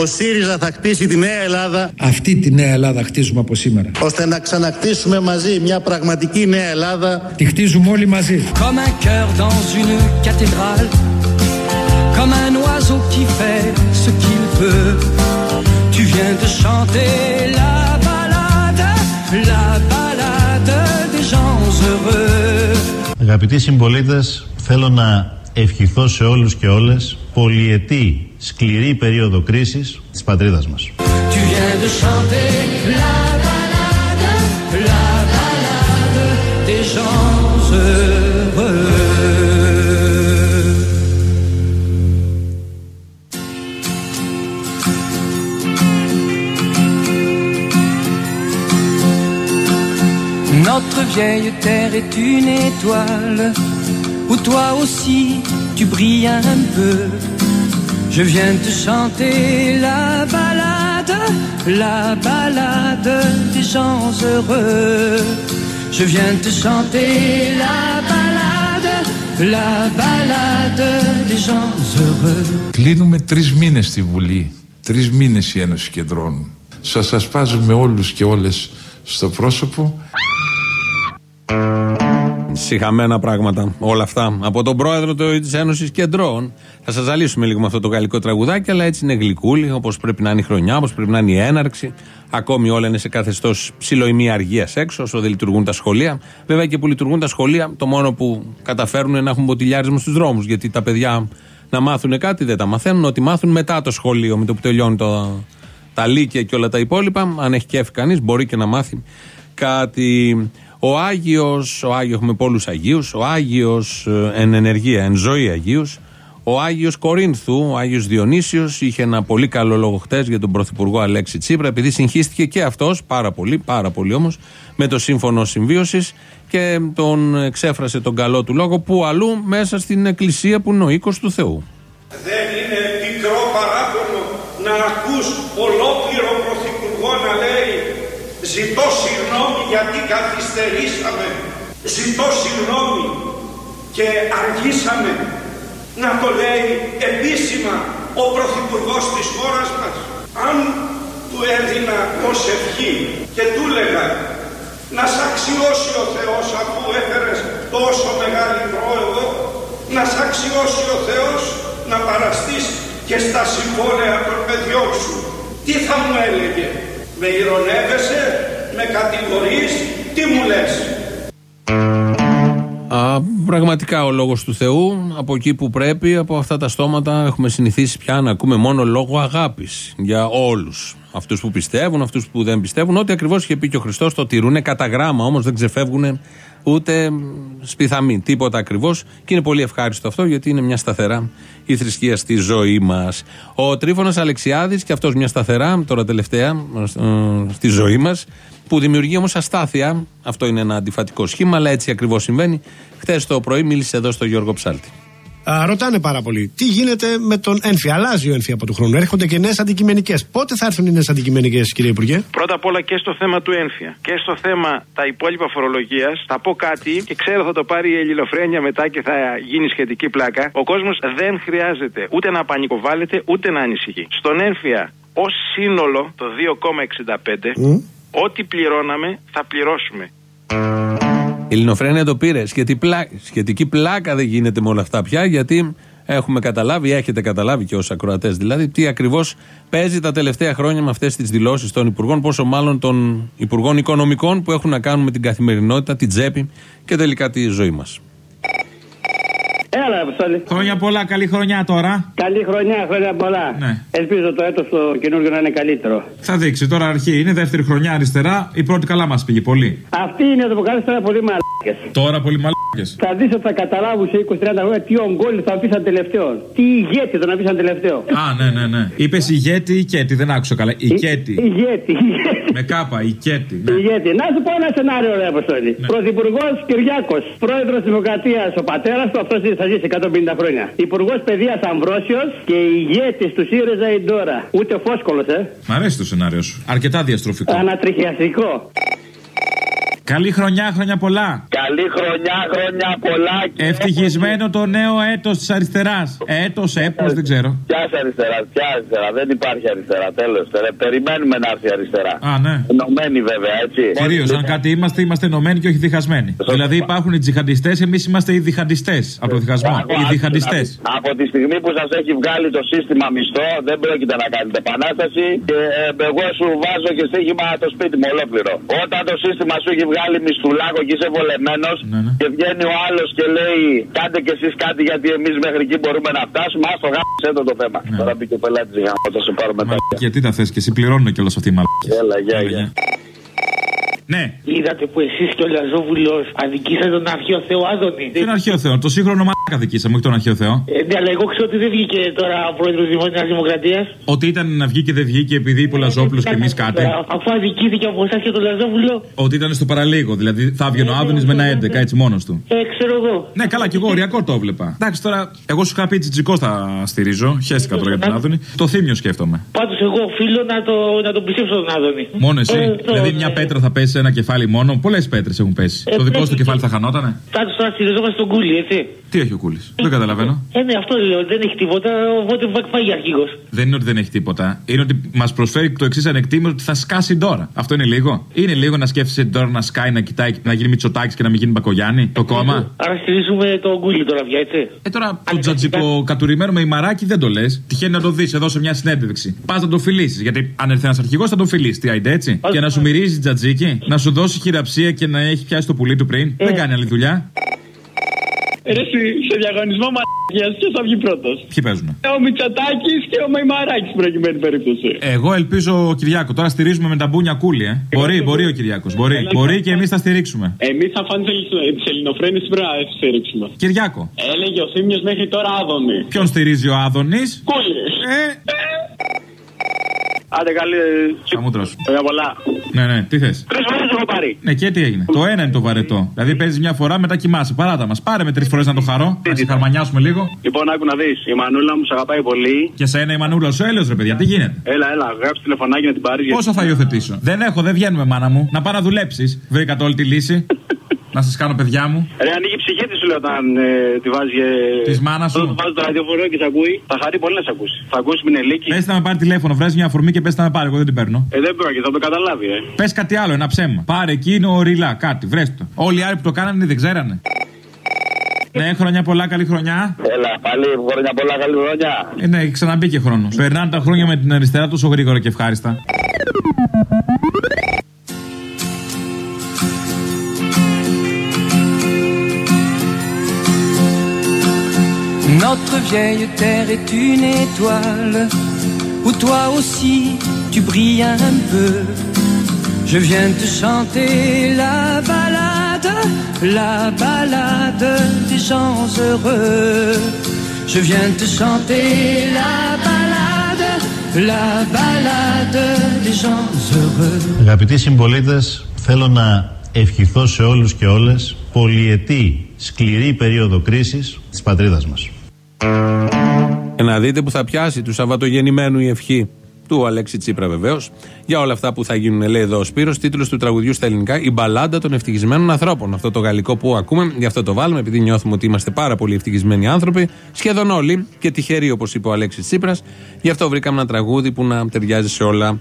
S4: Ο ΣΥΡΙΖΑ θα χτίσει τη νέα Ελλάδα
S11: αυτή τη νέα Ελλάδα χτίζουμε από σήμερα.
S4: ώστε να ξανακτήσουμε μαζί μια πραγματική νέα Ελλάδα
S11: Τη χτίζουμε όλοι μαζί.
S1: Comme un cœur dans une cathédrale, comme un oiseau qui fait ce qu'il veut. Tu viens de chanter la balade, la balade des gens heureux.
S2: Αγαπητοί συμπολίτες, θέλω να ευχηθώ σε όλους και όλες πολυετή σκληρή περίοδο κρίσης της πατρίδας μας.
S1: Tu viens de chanter la balade, la balade des gens heureux. Notre vieille terre est une étoile où toi aussi tu brilles un peu. Je viens te chanter la balade, la balade des gens heureux. Je viens te chanter la balade, la balade des gens heureux.
S10: Κλείνουμε τρει μήνε στη Βουλή. Τρει μήνε η Ένωση Κεντρών. Σα ασπάζουμε όλου και όλε στο πρόσωπο.
S3: Συχαμένα πράγματα όλα αυτά. Από τον πρόεδρο της Ένωσης Κεντρών. Θα σας ζαλίσουμε λίγο με αυτό το γαλλικό τραγουδάκι, αλλά έτσι είναι γλυκούλη, όπως πρέπει να είναι η χρονιά, όπως πρέπει να είναι η έναρξη. Ακόμη όλα είναι σε καθεστώς ψιλοϊμή αργίας έξω, όσο δεν λειτουργούν τα σχολεία. Βέβαια και που λειτουργούν τα σχολεία, το μόνο που καταφέρουν είναι να έχουν μποτιλιάρισμα στους δρόμους. Γιατί τα παιδιά να μάθουν κάτι δεν τα μαθαίνουν, ότι μάθουν μετά το σχολείο, με το που τελειώνει το, τα λύκεια και όλα τα υπόλοιπα. Αν έχει κέφι κανείς, μπορεί και να μάθει κάτι. Ο Άγιος, ο Άγιο έχουμε πολλούς Αγίους, ο Άγιος ε, εν ενεργεία, εν ζωή Αγίους, ο Άγιος Κορίνθου, ο Άγιος Διονύσιος, είχε ένα πολύ καλό λόγο χτες για τον Πρωθυπουργό Αλέξη Τσίπρα, επειδή συγχύστηκε και αυτός, πάρα πολύ, πάρα πολύ όμως, με το Σύμφωνο Συμβίωσης και τον εξέφρασε τον καλό του λόγο που αλλού μέσα στην Εκκλησία που είναι ο οίκος του Θεού.
S12: Δεν είναι πικρό παράπονο να ακούς ολόκληρο πρωθυπουργό να λέει Ζητώ συγγνώμη γιατί καθυστερήσαμε. Ζητώ συγγνώμη και αργήσαμε. Να το λέει επίσημα ο πρωθυπουργός της χώρας μας. Αν του έδινα ως ευχή και του έλεγα νας σ' αξιώσει ο Θεός αφού έφερες τόσο μεγάλη πρόοδο νας σ' αξιώσει ο Θεός να παραστείς και στα συμβόλαια των παιδιών σου. Τι θα μου έλεγε, με ηρωνεύεσαι, με κατηγορείς, τι μου λες;
S3: Α, πραγματικά ο λόγος του Θεού από εκεί που πρέπει από αυτά τα στόματα έχουμε συνηθίσει πια να ακούμε μόνο λόγο αγάπης για όλους αυτούς που πιστεύουν, αυτούς που δεν πιστεύουν ό,τι ακριβώς είχε πει και ο Χριστός το τηρούν κατά γράμμα όμως δεν ξεφεύγουν ούτε σπιθαμί, τίποτα ακριβώς και είναι πολύ ευχάριστο αυτό γιατί είναι μια σταθερά η θρησκεία στη ζωή μας ο Τρίφωνας Αλεξιάδης και αυτός μια σταθερά τώρα τελευταία ε, στη ζωή μας που δημιουργεί όμως αστάθεια. Αυτό είναι ένα αντιφατικό σχήμα, αλλά έτσι ακριβώς συμβαίνει. Χθες το πρωί μίλησε εδώ στο Γιώργο Ψάλτη.
S13: Α, ρωτάνε πάρα πολύ. Τι γίνεται με τον ένφια. Αλλάζει ο ένφια από του χρόνου. Έρχονται και νέες αντικειμενικές. Πότε θα έρθουν οι νέες αντικειμενικές, κύριε Υπουργέ;
S14: Πρώτα απ' όλα και στο θέμα του ένφια και στο θέμα τα υπόλοιπα φορολογίας θα πω κάτι και ξέρω θα το πάρει η ελληνοφρένεια μετά και θα γίνει σχετική πλάκα. Ο κόσμος δεν χρειάζεται ούτε να πανικοβάλλεται ούτε να ανησυχεί. Στον ένφια ως σύνολο το 2,65 ό,τι πληρώναμε θα πληρώσουμε.
S3: Η Ελληνοφρένεια το πήρε. Σχετική πλάκα, σχετική πλάκα δεν γίνεται με όλα αυτά πια, γιατί έχουμε καταλάβει, έχετε καταλάβει και ως ακροατές δηλαδή, τι ακριβώς παίζει τα τελευταία χρόνια με αυτές τις δηλώσεις των Υπουργών, πόσο μάλλον των Υπουργών Οικονομικών που έχουν να κάνουν με την καθημερινότητα, την τσέπη και τελικά τη ζωή μας.
S15: Έλα, Αποστόλη.
S16: Χρόνια πολλά, καλή χρονιά τώρα.
S15: Καλή χρονιά, χρόνια πολλά.
S16: Ναι.
S15: Ελπίζω το έτος το καινούργιο να είναι καλύτερο.
S16: Θα δείξει τώρα αρχή. Είναι δεύτερη χρονιά αριστερά. Η πρώτη καλά μας πήγε πολύ.
S15: Αυτή είναι το που κάνεις τώρα πολύ μαλάκες.
S16: Τώρα πολύ μαλάκες.
S15: Θα δεις ότι θα καταλάβουν σε 20-30 χρόνια τι ογκόλι θα αφήσαν τελευταίο. Τι ηγέτη τον αφήσαν τελευταίο.
S16: Α, ναι, ναι, ναι. Είπες ηγέτη ή κέτη, δεν άκουσα καλά. Ηγέτη.
S15: Ηγέτη.
S16: Με κάπα, ηγέτη. Ναι.
S15: Ηγέτη. Να σου πω ένα σενάριο, ρε Αποστόλη. Πρωθυπουργός Κυριάκος. Πρόεδρος Δημοκρατίας ο πατέρας του, αυτός θα ζήσει 150 χρόνια. Υπουργός Παιδείας Αμβρόσιος και ηγέτης του ΣΥΡΙΖΑ η Ντόρα. Ούτε φόσκολος, ε.
S16: Μ' αρέσει το σενάριο σου. Αρκετά διαστροφικό.
S15: Ανατριχιαστικό.
S16: Καλή χρονιά, χρόνια πολλά.
S17: Καλή χρονιά, χρόνια πολλά.
S16: Ευτυχισμένο το νέο έτος της αριστεράς. Έτος, έπος, δεν ξέρω.
S17: Ποια αριστεράς, ποια αριστερά. Δεν υπάρχει αριστερά. Τέλος. Περιμένουμε να έρθει αριστερά.
S16: Α, ναι.
S17: Ενωμένοι βέβαια, έτσι.
S16: Κυρίως, αν κάτι είμαστε, είμαστε ενωμένοι και όχι διχασμένοι. Δηλαδή υπάρχουν οι τζιχαντιστές, εμείς είμαστε οι διχαντιστές. Από το διχασμό. Οι διχαντιστές.
S17: Από τη στιγμή που σας έχει βγάλει το σύστημα μισθό, δεν πρόκειται να κάνετε επανάσταση. Και ε, εγώ σου βάζω και στοίχημα το σπίτι μου ολόκληρο. Όταν το σύστημα σου έχει βγάλει μισθουλάκο και είσαι βολεμένος και βγαίνει ο άλλος και λέει κάντε κι εσείς κάτι γιατί εμείς μέχρι εκεί μπορούμε να φτάσουμε. Α το γάμισε το, το θέμα. Τώρα μπήκε ο πελάτης γάμο, θα σε πάρω μετά.
S16: Γιατί τα θες και εσύ πληρώνουν και όλα αυτή η μαλακή.
S17: Έλα, γεια, γεια.
S16: Ναι.
S18: Είδατε που εσείς και ο Λαζόβουλος αδικήσατε τον αρχαίο Θεό Άδωνη.
S16: Τον αρχαίο Θεό, το σύγχρονο μαλάκα δικήσαμε, όχι τον αρχαίο Θεό.
S18: Ε, ναι, αλλά εγώ ξέρω ότι δεν βγήκε τώρα ο πρόεδρος της Νέα Δημοκρατίας.
S16: Ότι ήταν να βγει και δεν βγήκε επειδή είπε ο Λαζόπουλος και εμείς κάτι.
S18: Αφού αδικήθηκε από εσάς και τον Λαζόβουλο.
S16: Ότι ήταν στο παραλίγο, δηλαδή θα βγει ο Άδωνης με ένα 11 έτσι μόνος του.
S18: Ε, ξέρω εγώ.
S16: Ναι, καλά, και εγώ οριακό το έβλεπα. Εντάξει τώρα, εγώ σου είχα πει τσιτζικό θα στηρίζω. Χαίστηκα τώρα για τον Άδωνη. Το θύμιο σκέφτομαι.
S18: Πάντως εγώ οφείλω να το, να τον πιστέψω τον Άδωνη.
S16: Μόνο εσύ.
S18: Ε,
S16: δηλαδή μια πέτρα θα πέσει σε ένα κεφάλι μόνο. Πολλές πέτρες έχουν πέσει.
S18: Ε,
S16: το δικό σου
S18: πρέπει
S16: το κεφάλι θα χανότανε;
S18: Πάντω τώρα στηριζόμαστε στον κούλι, έτσι.
S16: Τι έχει ο Κούλη. Δεν καταλαβαίνω.
S18: Ε, ναι, αυτό λέω. Δεν έχει τίποτα. Οπότε φάγει αρχηγός.
S16: Δεν είναι ότι δεν έχει τίποτα. Είναι ότι μας προσφέρει το εξής ανεκτήμενο ότι θα σκάσει τώρα. Αυτό είναι λίγο. Είναι λίγο να σκέφτεσαι τώρα να σκάει, να κοιτάει, να γίνει Μητσοτάκης και να μην γίνει Μπακογιάννη. Το κόμμα;
S18: Άρα στηρίζουμε τον κούλι τώρα πια, έτσι.
S16: Ε, τώρα το τζατζικο κατουρημένο με ημαράκι δεν το λες. Τυχαίνει να το δεις εδώ σε μια συνέντευξη. Πας να το φιλήσεις. Γιατί αν έρθει ένας αρχηγός θα τον φιλήσεις. Τι άιντε έτσι. Και να σου μυρίζει τζατζίκι, να σου δώσει χειραψία και να έχει πιάσει το πουλί του πριν. Δεν κάνει άλλη δουλειά.
S19: Ρε, σε διαγωνισμό μαλακίας ποιος θα βγει πρώτος;
S16: Ποιοι παίζουν.
S19: Ο Μητσοτάκης και ο Μαϊμαράκης στην προκειμένη περίπτωση.
S16: Εγώ ελπίζω ο Κυριάκο. Τώρα στηρίζουμε με τα μπούνια κούλι, ε. Μπορεί, μπορεί ο Κυριάκος. Μπορεί, μπορεί και εμείς θα στηρίξουμε.
S19: Εμείς θα φάνε τις ελληνοφρένειε πρέπει να στηρίξουμε.
S16: Κυριάκο.
S19: Έλεγε ο Θήμιος μέχρι τώρα Άδωνη.
S16: Ποιον στηρίζει ο Άδωνης;
S19: Κούλι.
S16: Ε.
S17: Άντε καλή.
S16: Χαμούτρος.
S17: Χρόνια πολλά.
S16: Ναι, ναι, τι θες;
S17: Τρεις φορές έχω πάρει.
S16: Ναι, και τι έγινε. Το ένα είναι το βαρετό. Δηλαδή παίζεις μια φορά, μετά κοιμάσαι. Παράτα μας. Πάρε με τρεις φορές να το χαρώ. Να σε χαρμανιάσουμε λίγο.
S17: Λοιπόν, άκου να δεις. Η μανούλα μου σε αγαπάει πολύ.
S16: Και σε ένα η μανούλα σου έλεος ρε παιδιά, τι γίνεται;
S17: Έλα, έλα, γράψει τηλεφωνάκι να την πάρεις.
S16: Πόσο θα υιοθετήσω; Δεν έχω, δεν βγαίνουμε μάνα μου. Να πάω να δουλέψεις. Βρήκα το όλη τη λύση. να σας κάνω παιδιά μου.
S17: Ρε, ανοίγει η ψυχή της σου λέω όταν ε, τη βάζει. Ε,
S16: Της μάνας σου.
S17: Όταν βάζει το ραδιοφορό και σε ακούει. Θα χαρεί πολύ να σε ακούσει. Θα ακούσει Μινελίκη.
S16: Πες να με πάρει τηλέφωνο, βράζει μια αφορμή και πες να με πάρει. Εγώ δεν την παίρνω.
S17: Ε, δεν πρόκειται, θα το καταλάβει, ε.
S16: Πες κάτι άλλο, ένα ψέμα. Πάρε εκείνο ριλά, κάτι, βρες το. Όλοι οι άλλοι που το κάνανε δεν ξέρανε. Ναι, χρόνια πολλά, καλή χρονιά.
S17: Έλα, πάλι χρόνια πολλά, καλή χρονιά.
S16: Ε, ναι, ξαναμπήκε χρόνος. Περνάνε τα χρόνια με την αριστερά τόσο γρήγορα και ευχάριστα.
S1: Notre vieille terre est une étoile où toi aussi tu brilles un peu. Je viens te chanter la balade, la balade des gens heureux. Je viens te chanter la balade, la balade des gens heureux.
S2: Αγαπητοί συμπολίτε, θέλω να ευχηθώ σε όλους και όλες πολυετή σκληρή περίοδο κρίσης της πατρίδας μας.
S3: Και να δείτε που θα πιάσει του Σαββατογεννημένου η ευχή του Αλέξη Τσίπρα βεβαίως. Για όλα αυτά που θα γίνουν, λέει εδώ ο Σπύρος, τίτλος του τραγουδιού στα ελληνικά, Η μπαλάντα των ευτυχισμένων ανθρώπων. Αυτό το γαλλικό που ακούμε, γι' αυτό το βάλουμε, επειδή νιώθουμε ότι είμαστε πάρα πολύ ευτυχισμένοι άνθρωποι, σχεδόν όλοι και τυχεροί, όπως είπε ο Αλέξης Τσίπρας. Γι' αυτό βρήκαμε ένα τραγούδι που να ταιριάζει σε όλα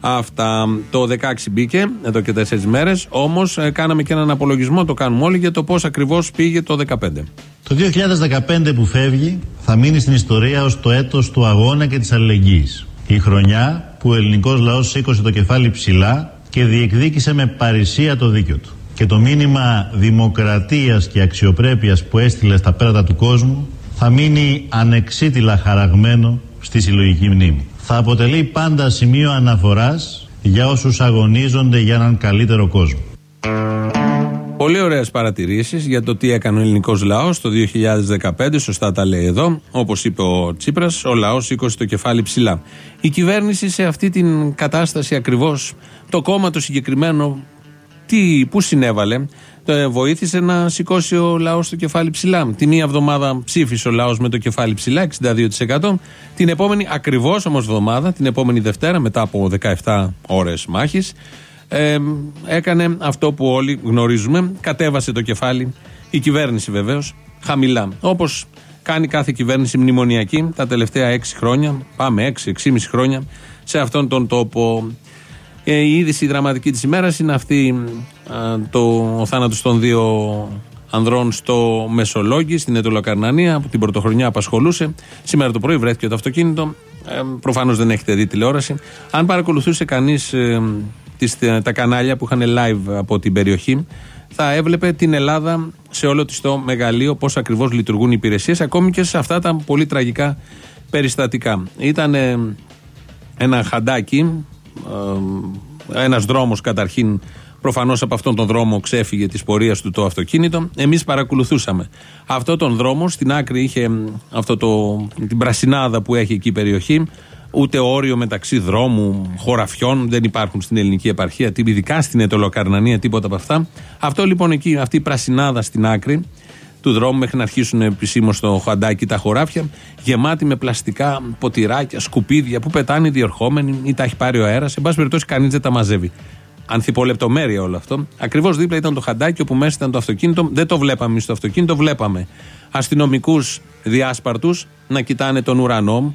S3: αυτά. Το 16 μπήκε, εδώ και 4 μέρες, όμως κάναμε και έναν απολογισμό, το κάνουμε όλοι, για το πώς ακριβώς πήγε το 15.
S2: Το 2015 που φεύγει θα μείνει στην ιστορία ως το έτος του αγώνα και της αλληλεγγύης. Η χρονιά που ο ελληνικός λαός σήκωσε το κεφάλι ψηλά και διεκδίκησε με παρησία το δίκιο του. Και το μήνυμα δημοκρατίας και αξιοπρέπειας που έστειλε στα πέρατα του κόσμου θα μείνει ανεξίτηλα χαραγμένο στη συλλογική μνήμη. Θα αποτελεί πάντα σημείο αναφοράς για όσους αγωνίζονται για έναν καλύτερο κόσμο.
S3: Πολύ ωραίες παρατηρήσεις για το τι έκανε ο ελληνικός λαός το 2015. Σωστά τα λέει εδώ. Όπως είπε ο Τσίπρας, ο λαός σήκωσε το κεφάλι ψηλά. Η κυβέρνηση σε αυτή την κατάσταση ακριβώς, το κόμμα το συγκεκριμένο, τι, πού συνέβαλε, το βοήθησε να σηκώσει ο λαός το κεφάλι ψηλά. Τη μία εβδομάδα ψήφισε ο λαός με το κεφάλι ψηλά, 62%. Την επόμενη, ακριβώς όμως εβδομάδα, την επόμενη Δευτέρα, μετά από 17 ώρες μάχης, ε, έκανε αυτό που όλοι γνωρίζουμε. Κατέβασε το κεφάλι, η κυβέρνηση βεβαίως, χαμηλά. Όπως κάνει κάθε κυβέρνηση μνημονιακή τα τελευταία 6 χρόνια, πάμε 6-6,5 χρόνια, σε αυτόν τον τόπο. Ε, η είδηση δραματική της ημέρας είναι αυτή α, το, ο θάνατος των δύο ανδρών στο Μεσολόγγι, στην Ετωλοκαρνανία, που την πρωτοχρονιά απασχολούσε. Σήμερα το πρωί βρέθηκε το αυτοκίνητο. Ε, Προφανώς δεν έχετε δει τηλεόραση. Αν παρακολουθούσε κανείς ε, τις, τα κανάλια που είχαν live από την περιοχή, θα έβλεπε την Ελλάδα σε όλο της το μεγαλείο, πώς ακριβώς λειτουργούν οι υπηρεσίες, ακόμη και σε αυτά τα πολύ τραγικά περιστατικά. Ήταν ε, ένα χαντάκι, ε, ένας δρόμος καταρχήν. Προφανώς από αυτόν τον δρόμο ξέφυγε της πορείας του το αυτοκίνητο. Εμείς παρακολουθούσαμε. Αυτό τον δρόμο στην άκρη είχε αυτό το, την πρασινάδα που έχει εκεί η περιοχή ούτε όριο μεταξύ δρόμου, χωραφιών δεν υπάρχουν στην ελληνική επαρχία, ειδικά στην Ετωλοκαρνανία, τίποτα από αυτά. Αυτό λοιπόν εκεί, αυτή η πρασινάδα στην άκρη του δρόμου μέχρι να αρχίσουν επισήμω το χαντάκι τα χωράφια, γεμάτη με πλαστικά ποτηράκια, σκουπίδια που πετάνε οι διορχόμενοι ή τα έχει πάρει ο αέρας. Εν πάση περιπτώσει, κανείς δεν τα μαζεύει. Ανθιπολεπτομέρεια όλο αυτό. Ακριβώς δίπλα ήταν το χαντάκι όπου μέσα ήταν το αυτοκίνητο. Δεν το βλέπαμε εμείς το αυτοκίνητο, βλέπαμε αστυνομικούς διάσπαρτους να κοιτάνε τον ουρανό,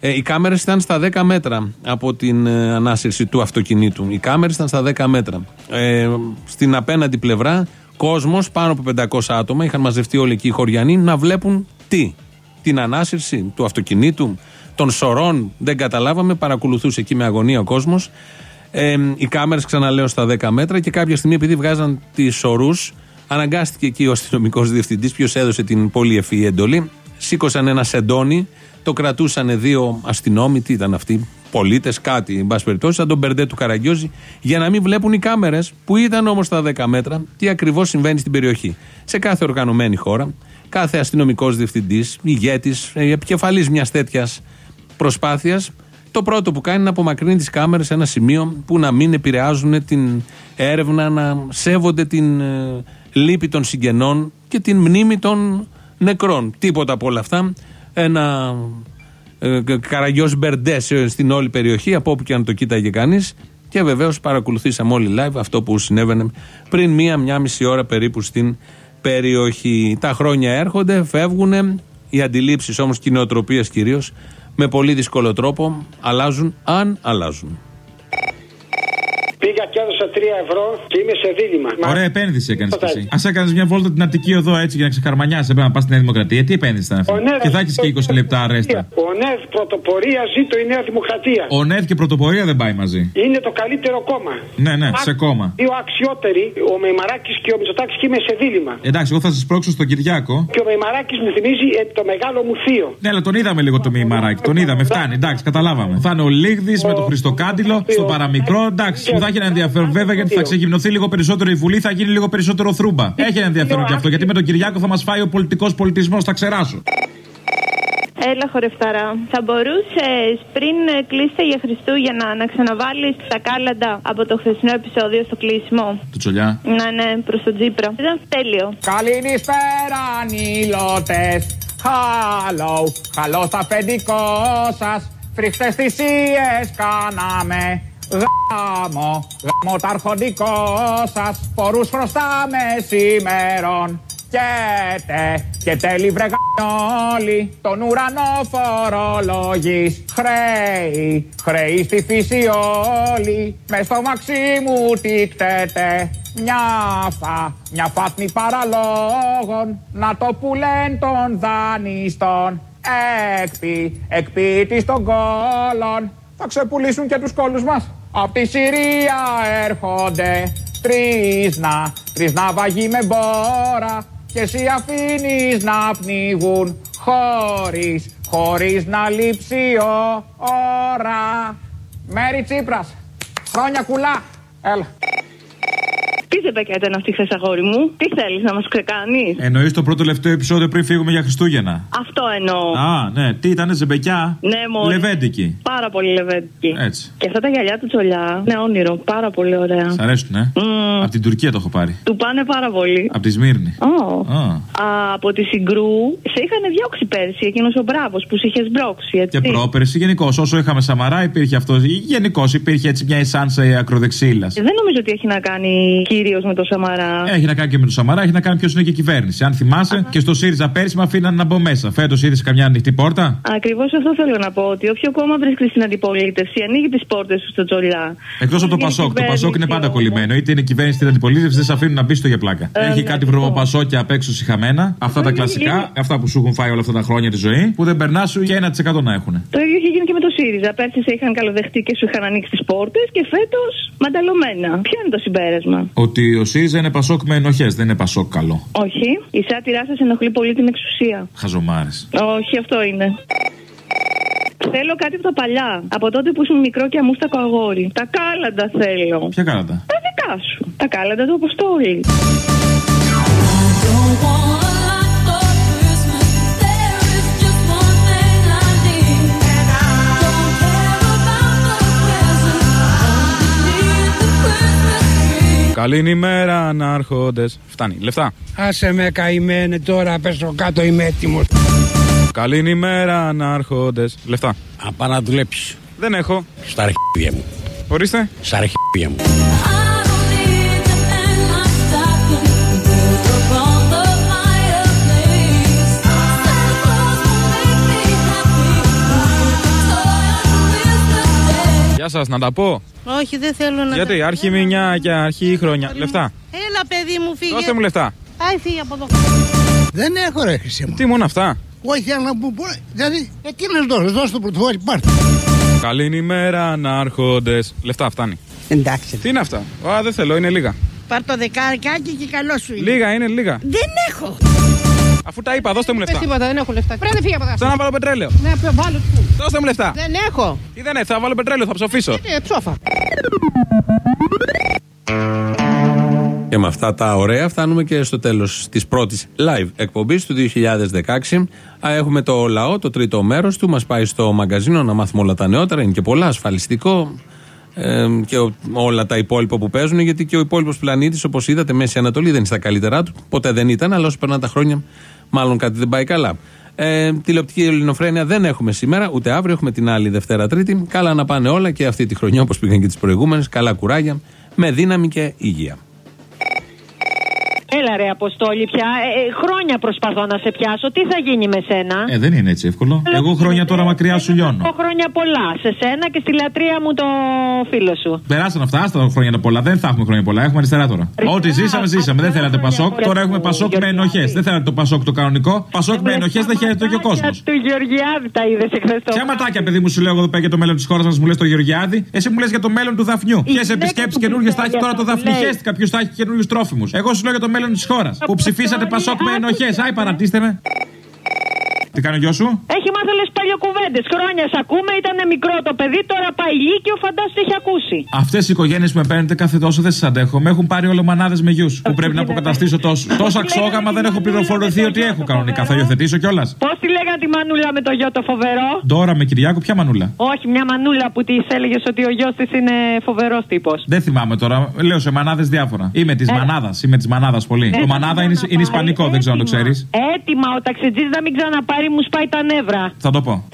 S3: ε, οι κάμερες ήταν στα 10 μέτρα από την ε, ανάσυρση του αυτοκινήτου. Οι κάμερες ήταν στα 10 μέτρα. Ε, στην απέναντι πλευρά, κόσμος, πάνω από 500 άτομα, είχαν μαζευτεί όλοι εκεί οι χωριανοί να βλέπουν τι; Την ανάσυρση του αυτοκινήτου, των σωρών. Δεν καταλάβαμε, παρακολουθούσε εκεί με αγωνία ο κόσμος. Ε, οι κάμερες, ξαναλέω, στα 10 μέτρα και κάποια στιγμή, επειδή βγάζαν τις σωρούς, αναγκάστηκε εκεί ο αστυνομικός διευθυντής, ποιος έδωσε την πολύ ευφυή εντολή. Σήκωσαν ένα σεντόνι το κρατούσαν δύο αστυνόμοι, τι ήταν αυτοί, πολίτες, κάτι, εν πάση περιπτώσει, σαν τον Μπερντέ του Καραγκιόζη, για να μην βλέπουν οι κάμερες που ήταν όμως στα 10 μέτρα τι ακριβώς συμβαίνει στην περιοχή. Σε κάθε οργανωμένη χώρα, κάθε αστυνομικός διευθυντής, ηγέτης, επικεφαλής μιας τέτοιας προσπάθειας, το πρώτο που κάνει είναι να απομακρύνει τις κάμερες σε ένα σημείο που να μην επηρεάζουν την έρευνα, να σέβονται την ε, λύπη των συγγενών και την μνήμη των νεκρών. Τίποτα από όλα αυτά ένα ε, καραγιός μπερντές στην όλη περιοχή, από όπου και αν το κοίταγε κανείς. Και βεβαίως παρακολουθήσαμε όλοι live αυτό που συνέβαινε πριν μία-μία μισή ώρα περίπου στην περιοχή. Τα χρόνια έρχονται, φεύγουν. Οι αντιλήψεις όμως κοινοτροπία κυρίως με πολύ δύσκολο τρόπο αλλάζουν, αν αλλάζουν.
S19: Πήγα και έδωσα 3 ευρώ και είμαι σε δίλημα.
S16: Ωραία επένδυση έκανες κι εσύ. Α έκανες μια βόλτα την Αττική οδό έτσι για να ξεχαρμανιάσει. Έπρεπε να πας στη Νέα Δημοκρατία. Τι επένδυση ήταν αυτή; Και θα έχεις και 20 λεπτά αρέστα.
S19: Ο ΝΕΔ πρωτοπορίας ζήτω η Νέα Δημοκρατία.
S16: Ο ΝΕΔ και πρωτοπορία δεν πάει μαζί.
S19: Είναι το καλύτερο κόμμα.
S16: Ναι, ναι, σε κόμμα.
S19: Δύο αξιότεροι, ο Μεϊμαράκης και ο Μητσοτάκης και είμαι σε δίλημα.
S16: Εντάξει, εγώ θα σας πρόξω στον Κυριάκο.
S19: Και ο Μεϊμαράκης μου θυμίζει ε, το μεγάλο μου θείο.
S16: Ναι, αλλά τον είδαμε λίγο το Μεϊμαράκη. Τον είδαμε, φτάνει, εντάξει, καταλάβαμε. Θα είναι ο Λίγδη με το Χριστοκάντιλο στο παραμικρό, εντάξει, που θα έχει ένα ενδιαφέρον βέβαια γιατί θα ξεγυμνωθεί λίγο περισσότερο η Βουλή, θα γίνει λίγο περισσότερο θρούμπα. Έχει ένα ενδιαφέρον και αυτό γιατί με τον Κυριάκο θα μας φάει ο πολιτικός πολιτισμός, θα ξεράσω.
S20: Έλα, χορευταρά. Θα μπορούσες πριν κλείσετε για Χριστούγεννα να ξαναβάλεις τα κάλαντα από το χθεσινό επεισόδιο στο κλείσιμο;
S16: Του τσολιά.
S20: Ναι, ναι, προς τον Τζίπρα. Ήταν τέλειο.
S21: Καληνύστερα, νηλότε. Χαλό, χαλό στα αφεντικό σας Φρικτές θυσίες κάναμε Γάμο, γάμο τα αρχοντικό σας Φορούς χρωστάμε σήμερον. Και τε, και τέλει βρε γαμιόλι Τον ουρανό φορολογής Χρέη, χρέη στη φύση όλη Μες στο μαξί μου τι κτέτε μια φα, μια φάτνη παραλόγων Να το πουλέν των δανειστών Εκπί, εκπίτη των κόλων Θα ξεπουλήσουν και τους κόλους μας Απ' τη Συρία έρχονται Τρεις να, τρεις να βαγεί με μπόρα Και εσύ αφήνεις να πνιγούν Χωρίς, χωρίς να λείψει ο ώρα. Μέρι Τσίπρας, χρόνια κουλά, έλα
S20: Τι ζεμπεκιά ήταν αυτή χθες, αγόρι μου; Τι θέλεις να μας ξεκάνεις;
S16: Εννοείς το πρώτο τελευταίο επεισόδιο πριν φύγουμε για Χριστούγεννα;
S20: Αυτό εννοώ.
S16: Α, ναι. Τι ήταν, ζεμπεκιά;
S20: Ναι, μόνο.
S16: Λεβέντικη.
S20: Πάρα πολύ λεβέντικη.
S16: Έτσι.
S20: Και αυτά τα γυαλιά του τσολιά. Ναι, όνειρο. Πάρα πολύ ωραία.
S16: Σ' αρέσουν, ε;
S20: Μμμ.
S16: Από την Τουρκία το έχω πάρει.
S20: Του πάνε πάρα πολύ.
S16: Από τη Σμύρνη.
S20: Ω.
S16: Α.
S20: Α, από τη Συγκρού σε είχαν διώξει πέρσι εκείνος ο μπράβος που σε είχες μπρώξει, έτσι.
S16: Και πρόπερση γενικώς. Όσο είχαμε Σαμαρά υπήρχε αυτός. Γενικώς υπήρχε έτσι μια εσάνσα ακροδεξίλας.
S20: Δεν νομίζω ότι έχει να κάνει κυρίω με το Σαμαρά.
S16: Έχει να κάνει και με το Σαμαρά, έχει να κάνει ποιος είναι και η κυβέρνηση. Αν θυμάσαι, και στο ΣΥΡΙΖΑ πέρσι με αφήναν να μπω μέσα. Φέτος είδες καμιά ανοιχτή πόρτα;
S20: Ακριβώς αυτό θέλω να πω. Ότι όποιο κόμμα βρίσκεται στην αντιπολίτευση ανοίγει τις πόρτες του στο Τζολιά.
S16: Εκτός από το
S20: Είναι
S16: Πασόκ. Το
S20: κυβέρνηση
S16: Πασόκ είναι πάντα
S20: όμως.
S16: κολλημένο. Είτε είναι κυβέρνηση είτε αντιπολίτευσης, δεν σε αφήνουν να μπεις στο για πλάκα.
S20: Ε,
S16: Έχει
S20: ναι,
S16: κάτι
S20: αυτό.
S16: βρωμοπασόκια απ' έξω συχαμένα. Αυτά τα
S20: είναι
S16: κλασικά.
S20: λίγο-
S16: Αυτά που σου έχουν φάει όλα αυτά τα χρόνια τη ζωή. Που δεν περνά σου και 1% να έχουν.
S20: Το ίδιο είχε γίνει και με το ΣΥΡΙΖΑ. Πέρσι σε είχαν καλοδεχτεί και σου είχαν ανοίξει τις πόρτες και φέτος μανταλωμένα. Ποιο είναι το συμπέρασμα;
S16: Ότι ο ΣΥΡΙΖΑ είναι Πασόκ με ενοχές, δεν είναι Πασόκ καλό.
S20: Όχι. Η σάτυρά σας ενοχλεί πολύ την εξουσία.
S16: Χαζομάρες.
S20: Όχι, αυτό είναι. Θέλω κάτι από τα παλιά. Από τότε που ήσουν μικρό και αμούστακο αγόρι. Τα κάλαντα θέλω.
S16: Ποια κάνατε.
S20: Τα δικά σου. Τα κάλαντα του Αποστόλη.
S22: Καλή ημέρα, ανάρχοντες. Φτάνει. Λεφτά.
S23: Άσε με καημένε τώρα, πέσω κάτω, είμαι έτοιμος.
S22: Καλή ημέρα, ανάρχοντες. Λεφτά.
S23: Απά να δουλέψεις.
S22: Δεν έχω.
S23: Στα αρχίδια μου.
S22: Ορίστε.
S23: Στα αρχίδια μου.
S22: Γεια σας, να τα πω.
S24: Όχι, δεν θέλω να.
S22: Γιατί,
S24: τα-
S22: αρχή μηνιά και αρχή χρόνια. Λεφτά.
S24: Έλα, παιδί μου, φύγε.
S22: Δώστε μου λεφτά.
S24: Άι, φύγε από εδώ.
S23: Δεν έχω ρε χρυσή μου.
S22: Τι μόνο αυτά;
S23: Όχι, θέλω να μου πω. Δηλαδή, ε, τι να δώσω, δώσ' το πρωτοβόλι, πάρ' το.
S22: Καλή ημέρα, ανάρχοντε. Λεφτά φτάνει.
S23: Εντάξει.
S22: Τι είναι αυτά; Α, δεν θέλω, είναι λίγα.
S24: Πάρ το δεκάρικάκι και καλό σου είναι.
S22: Λίγα είναι, λίγα.
S24: Δεν έχω.
S22: Αφού τα είπα, δώστε μου
S24: Πες
S22: λεφτά.
S24: τίποτα, δεν έχω λεφτά. Πρέπει να φύγει από εδώ.
S22: Θα να βάλω πετρέλαιο.
S24: Ναι, πιο βάλω του.
S22: Δώστε μου λεφτά.
S24: Δεν έχω.
S22: Τι δεν έχεις, θα βάλω πετρέλαιο, θα ψοφήσω.
S24: Ε, ψόφα.
S3: Και με αυτά τα ωραία φτάνουμε και στο τέλος της πρώτης live εκπομπής του 2016. Α, Έχουμε το λαό, το τρίτο μέρος του. Μας πάει στο μαγκαζίνο να μάθουμε όλα τα νεότερα. Είναι και πολλά, ασφαλιστικό. Ε, και ο- όλα τα υπόλοιπα που παίζουν. Γιατί και ο υπόλοιπος πλανήτης, όπως είδατε, Μέση Ανατολή δεν είναι στα καλύτερά του. Ποτέ δεν ήταν, αλλά όσο περνάνε τα χρόνια, μάλλον κάτι δεν πάει καλά. Ε, τηλεοπτική ελληνοφρένεια δεν έχουμε σήμερα, ούτε αύριο. Έχουμε την άλλη Δευτέρα Τρίτη. Καλά να πάνε όλα και αυτή τη χρονιά όπως πήγαν και τις προηγούμενες. Καλά κουράγια, με δύναμη και υγεία.
S25: Έλα ρε Αποστόλη πια. Ε, ε, χρόνια προσπαθώ να σε πιάσω. Τι θα γίνει με σένα;
S16: Ε, δεν είναι έτσι εύκολο. Εγώ χρόνια τώρα μακριά σου λιώνω.
S25: Έχω χρόνια πολλά σε σένα και στη λατρεία μου το φίλο σου.
S16: Περάσαν αυτά, άστα τα χρόνια τα πολλά. Δεν θα έχουμε χρόνια πολλά. Έχουμε αριστερά τώρα. Ό,τι ζήσαμε, ζήσαμε. Δεν θέλατε Πασόκ. Τώρα έχουμε Πασόκ με ενοχές. Δεν θέλατε το Πασόκ το κανονικό. Πασόκ με ενοχές δεν χαίρεται και ο κόσμος.
S25: Του Γεωργιάδη τα είδες εχθές το.
S16: Ποια ματάκια, παιδί μου, σου λέω εγώ εδώ πέρα για το μέλλον της χώρας μας, μου λες το Γεωργιάδη. Εσύ μου λες για το μέλλον του Δαφνιού. Ποιε επισκέψει καινούργιες θα έχει τώρα το Δαφνί. Χαίστηκα ποιο θα έχει καινούριους τρόφιμους. Εγώ σου λέω για το μέλλον της χώρας. Που ψηφίσατε Πασόκ με ενοχές. Άι, παρατήστε με. Τι κάνει ο γιος σου;
S25: Έχει μάθει όλες παλιοκουβέντες. Χρόνια σ' ακούμε, ήταν μικρό το παιδί, τώρα πάει λύκειο, φαντάσου τι έχει ακούσει.
S16: Αυτές οι οικογένειες που με παίρνετε κάθε τόσο δεν σας αντέχω. Με έχουν πάρει όλο μανάδες με γιους που πρέπει να αποκαταστήσω τόσο. Τόσα ξόγαμα δεν έχω πληροφορηθεί ότι έχω κανονικά. Θα υιοθετήσω κιόλας.
S25: Πώς τη λέγανε τη μανούλα με το γιο το φοβερό;
S16: Τώρα με Κυριάκο, ποια μανούλα;
S25: Όχι, μια μανούλα που της έλεγες ότι ο γιος της είναι φοβερός τύπος.
S16: Δεν θυμάμαι τώρα. Λέω σε μανάδες διάφορα. Είμαι της
S25: Ε.
S16: μανάδας. Είμαι της μανάδας πολύ.
S25: Ε,
S16: Το μανάδα είναι, είναι ισπανικό, δεν ξέρω αν το ξέρεις.
S25: Έτοιμα ο ταξιτζής να μην ξαναπάρει, μου σπάει τα νεύρα.
S16: Θα το πω.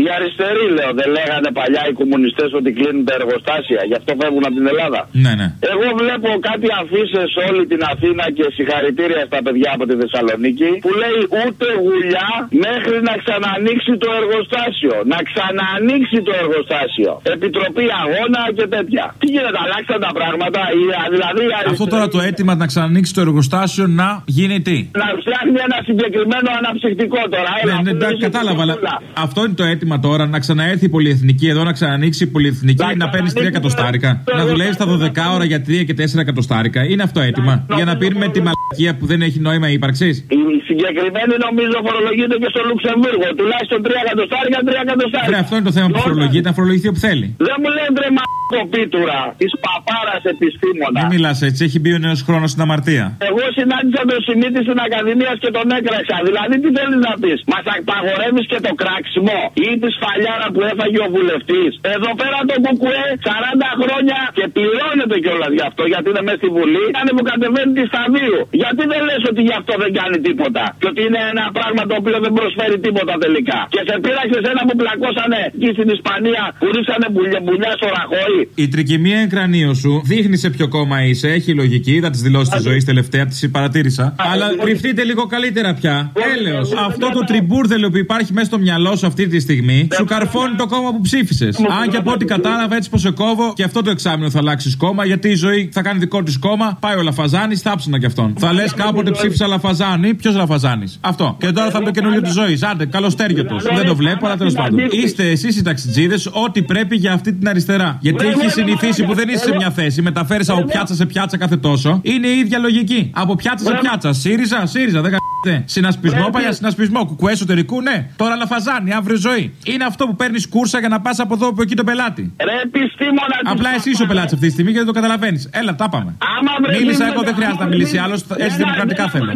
S17: Οι αριστεροί, λέω, δεν λέγανε παλιά οι κομμουνιστές ότι κλείνουν τα εργοστάσια, γι' αυτό φεύγουν από την Ελλάδα.
S16: Ναι, ναι.
S17: Εγώ βλέπω κάτι αφήσεις σε όλη την Αθήνα και συγχαρητήρια στα παιδιά από τη Θεσσαλονίκη που λέει ούτε γουλιά μέχρι να ξανανοίξει το εργοστάσιο. Να ξανανοίξει το εργοστάσιο. Επιτροπή αγώνα και τέτοια. Τι γίνεται, αλλάξαν τα πράγματα. ή, Δηλαδή, οι
S16: Αυτό τώρα το αίτημα να ξανανοίξει το εργοστάσιο να γίνει τι;
S17: να φτιάχνει ένα συγκεκριμένο αναψυκτικό τώρα. Έλα,
S16: Ναι, ναι,
S17: που
S16: εντάξει,
S17: λύσει
S16: κατάλαβα. Αλλά
S17: όλα.
S16: αυτό είναι το αίτημα τώρα να ξαναέρθει η πολυεθνική εδώ, να ξανανοίξει η πολυεθνική, να παίρνει 3 εκατοστάρικα. Να δουλεύει στα 12 ώρα για 3 και 4 εκατοστάρικα. Είναι αυτό αίτημα. Για να πίνουμε τη μαλακία που δεν έχει νόημα ύπαρξη.
S17: Η συγκεκριμένη νομίζω φορολογείται και στο Λουξεμβούργο. Τουλάχιστον 3 εκατοστάρικα, 3 εκατοστάρικα.
S16: Βρε, αυτό είναι το θέμα που φορολογείται, να φορολογηθεί όπου θέλει.
S17: Δεν μου λένε ρε μαλακοπίτουρα της παπάρας επιστήμονα.
S16: Μην μιλάς έτσι, έχει μπει ο νέος χρόνος στην αμαρτία.
S17: Εγώ συνάντησα τον Σιμίτη στην Ακαδημία και τον έκραξα. Δηλαδή τι θέλεις να πεις; Μας απαγορεύεις και το κράξιμο ή της σφαλιάρα που έφαγε ο βουλευτής. Εδώ πέρα το Κουκουέ 40 χρόνια και πληρώνεται κιόλας γι' αυτό γιατί είναι μέσα στη Βουλή. Κάνε που κατεβαίνει τη σταδίου. Γιατί δεν λες ότι γι' αυτό δεν κάνει τίποτα. Και ότι είναι ένα πράγμα το οποίο δεν προσφέρει τίποτα τελικά. Και σε πείραξες ένα που πλακώσανε εκεί στην Ισπανία που ρίξανε μπουλιά, μπουλιά στο ραχώη.
S16: Η τρικυμία εν κρανίω σου δείχνει σε ποιο κόμμα είσαι, έχει λογική, είδα τι δηλώσεις τη Ζωή τελευταία, τι παρατήρησα. Αλλά κρυφτείτε λίγο καλύτερα πια. Έλεος, αυτό το τριμπούρδελο που υπάρχει μέσα στο μυαλό σου αυτή τη στιγμή, σου καρφώνει το κόμμα που ψήφισες. Αν και από ό,τι κατάλαβα, έτσι πώς σε κόβω, και αυτό το εξάμηνο θα αλλάξεις κόμμα, γιατί η Ζωή θα κάνει δικό της κόμμα, πάει ο Λαφαζάνης, θάψανε κι αυτόν. Θα λες κάποτε ψήφισα Λαφαζάνη, ποιος Λαφαζάνης; Αυτό. Και τώρα θα είναι το καινούριο της Ζωής. Άντε, καλοστέριωτο. Δεν το βλέπω, αλλά τέλος πάντων. Είστε εσείς οι ταξιτζίδες ό,τι πρέπει για αυτή την αριστερά. Γιατί έχει συνηθίσει που δεν είσαι σε μια θέση, μεταφέρεις από πιάτσα σε πιάτσα κάθε τόσο. Είναι η ίδια λογική. Από πιάτσα σε πιάτσα. ΣΥΡΙΖΑ, ΣΥΡΙΖΑ, δεν κα***τε. Συνασπισμό, παλιά συνασπισμό. ΚΚΕ εσωτερικού, ναι. Τώρα Λαφαζάνη, αύριο ζωή. Είναι αυτό που παίρνεις κούρσα για να πας από εδώ από εκεί τον πελάτη.
S17: Ρε επιστήμονα της
S16: Απλά εσύ είσαι ο πελάτης αυτή τη στιγμή και δεν το καταλαβαίνεις. Έλα, τα πάμε.
S17: Άμα βρε
S16: Μίλησα
S17: μην
S16: εγώ, δεν χρειάζεται να μιλήσει άλλος. Έτσι δημοκρατικά θέλω.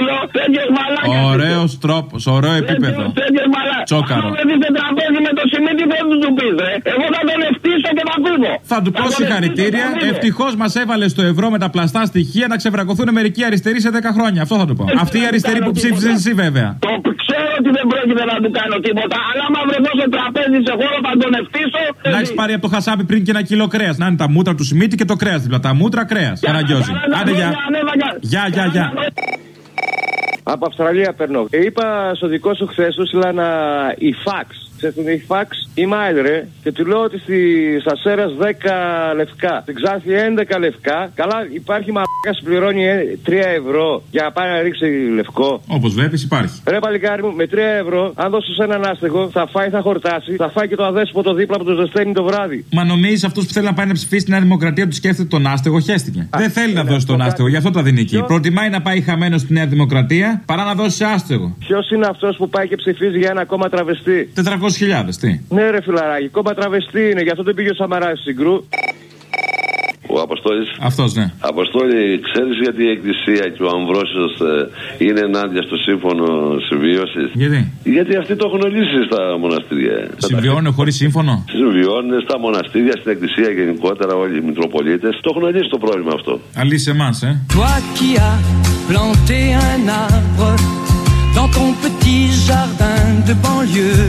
S17: Φαντάζε μου σκυλό, τέτοιος μαλάκας.
S16: Ωραίος τρόπος, ωραίο επίπεδο.
S17: Τέτοιος μαλάκας.
S16: Τσόκαρο.
S17: Άμα βρεθείς σε τραπέζι με το σημείο δεν του του πεις ρε. Εγώ θα τον ευτύσω και θα φύγω.
S16: Θα του πω
S17: τον
S16: συγχαρητήρια.
S17: ευτύσω, θα φύγω.
S16: Ευτυχώς μας έβαλε στο ευρώ με τα πλαστά στοιχεία να ξεβρακωθούν μερικοί αριστεροί σε 10 χρόνια. Αυτό θα του πω. Αυτή η αριστερή που ψήφισε εσύ βέβαια.
S17: Το ξέρω ότι δεν πρόκειται να του κάνω τίποτα, αλλά άμα βρεθώ σε τραπέζι σε χώρο θα τον ευτύσω.
S16: Να έχεις πάρει από το χασάπι πριν και ένα κιλό κρέας. Να είναι τα μούτρα του Σιμίτη και το κρέας δίπλα. Τα μούτρα κρέας. Καραγκιόζη. Άντε γεια. Γεια, γεια, γεια.
S26: Από Αυστραλία παίρνω. Ε, Είπα στο δικό σου χθες, σου στείλα ένα η φάξ. Ξέρεις τι είναι η φάξ, η Μάιλ ρε. Και του λέω ότι στη Σασέρα 10 λευκά. Στην Ξάνθη 11 λευκά. Καλά, υπάρχει μαλάκα που πληρώνει ε, 3 ευρώ για να πάει να ρίξει λευκό.
S16: Όπως βλέπεις, υπάρχει.
S26: Ρε παλικάρι μου, με 3 ευρώ, αν δώσεις έναν άστεγο, θα φάει, θα χορτάσει, θα φάει και το αδέσποτο δίπλα που το ζεσταίνει το βράδυ.
S16: Μα νομίζεις αυτό που θέλει να πάει να ψηφίσει τη Νέα Δημοκρατία ότι σκέφτεται τον άστεγο, χέστηκε. Δεν θέλει να δώσει τον άστεγο, γι' αυτό τα δίνει εκεί. Προτιμάει να πάει χαμένος στη Νέα Δημοκρατία παρά να δώσει σε άστεγο.
S26: Ποιος είναι αυτός που πάει και ψηφίζει για ένα κόμμα τραβεστή;
S16: 400.000, τι;
S26: Ναι, ρε φιλαράκι, κόμμα τραβεστή είναι, γι' αυτό δεν πήγε ο Σαμαράς συγκρού.
S27: Ο Αποστόλης.
S16: Αυτός, ναι.
S27: Αποστόλη, ξέρεις γιατί η Εκκλησία και ο Αμβρόσιος είναι ενάντια στο σύμφωνο συμβίωσης;
S16: Γιατί;
S27: Γιατί αυτοί το έχουν λύσει στα μοναστήρια.
S16: Συμβιώνουν χωρίς σύμφωνο;
S27: Συμβιώνουν στα μοναστήρια, στην Εκκλησία γενικότερα, όλοι οι Μητροπολίτες. Το έχουν λύσει το πρόβλημα αυτό.
S16: Αλύσε εμάς, ε.
S1: Toi qui as planté un arbre dans ton petit jardin de banlieue,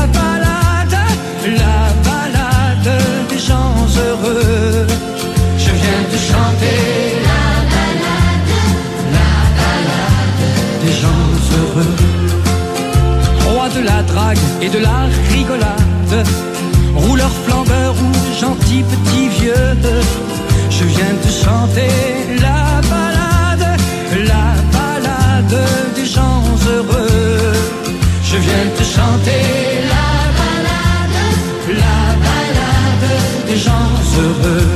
S1: et de la rigolade, rouleur flambeur ou gentil petit vieux. Je viens te chanter la balade, la balade des gens heureux. Je viens te chanter la balade, la balade des gens heureux.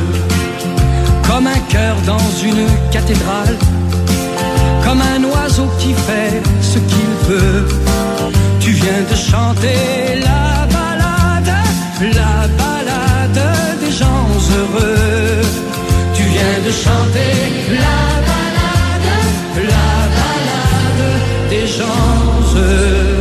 S1: Comme un cœur dans une cathédrale, comme un oiseau qui fait ce qu'il veut. Tu viens de chanter la balade, la balade des gens heureux. Tu viens de chanter la balade, la balade des gens heureux.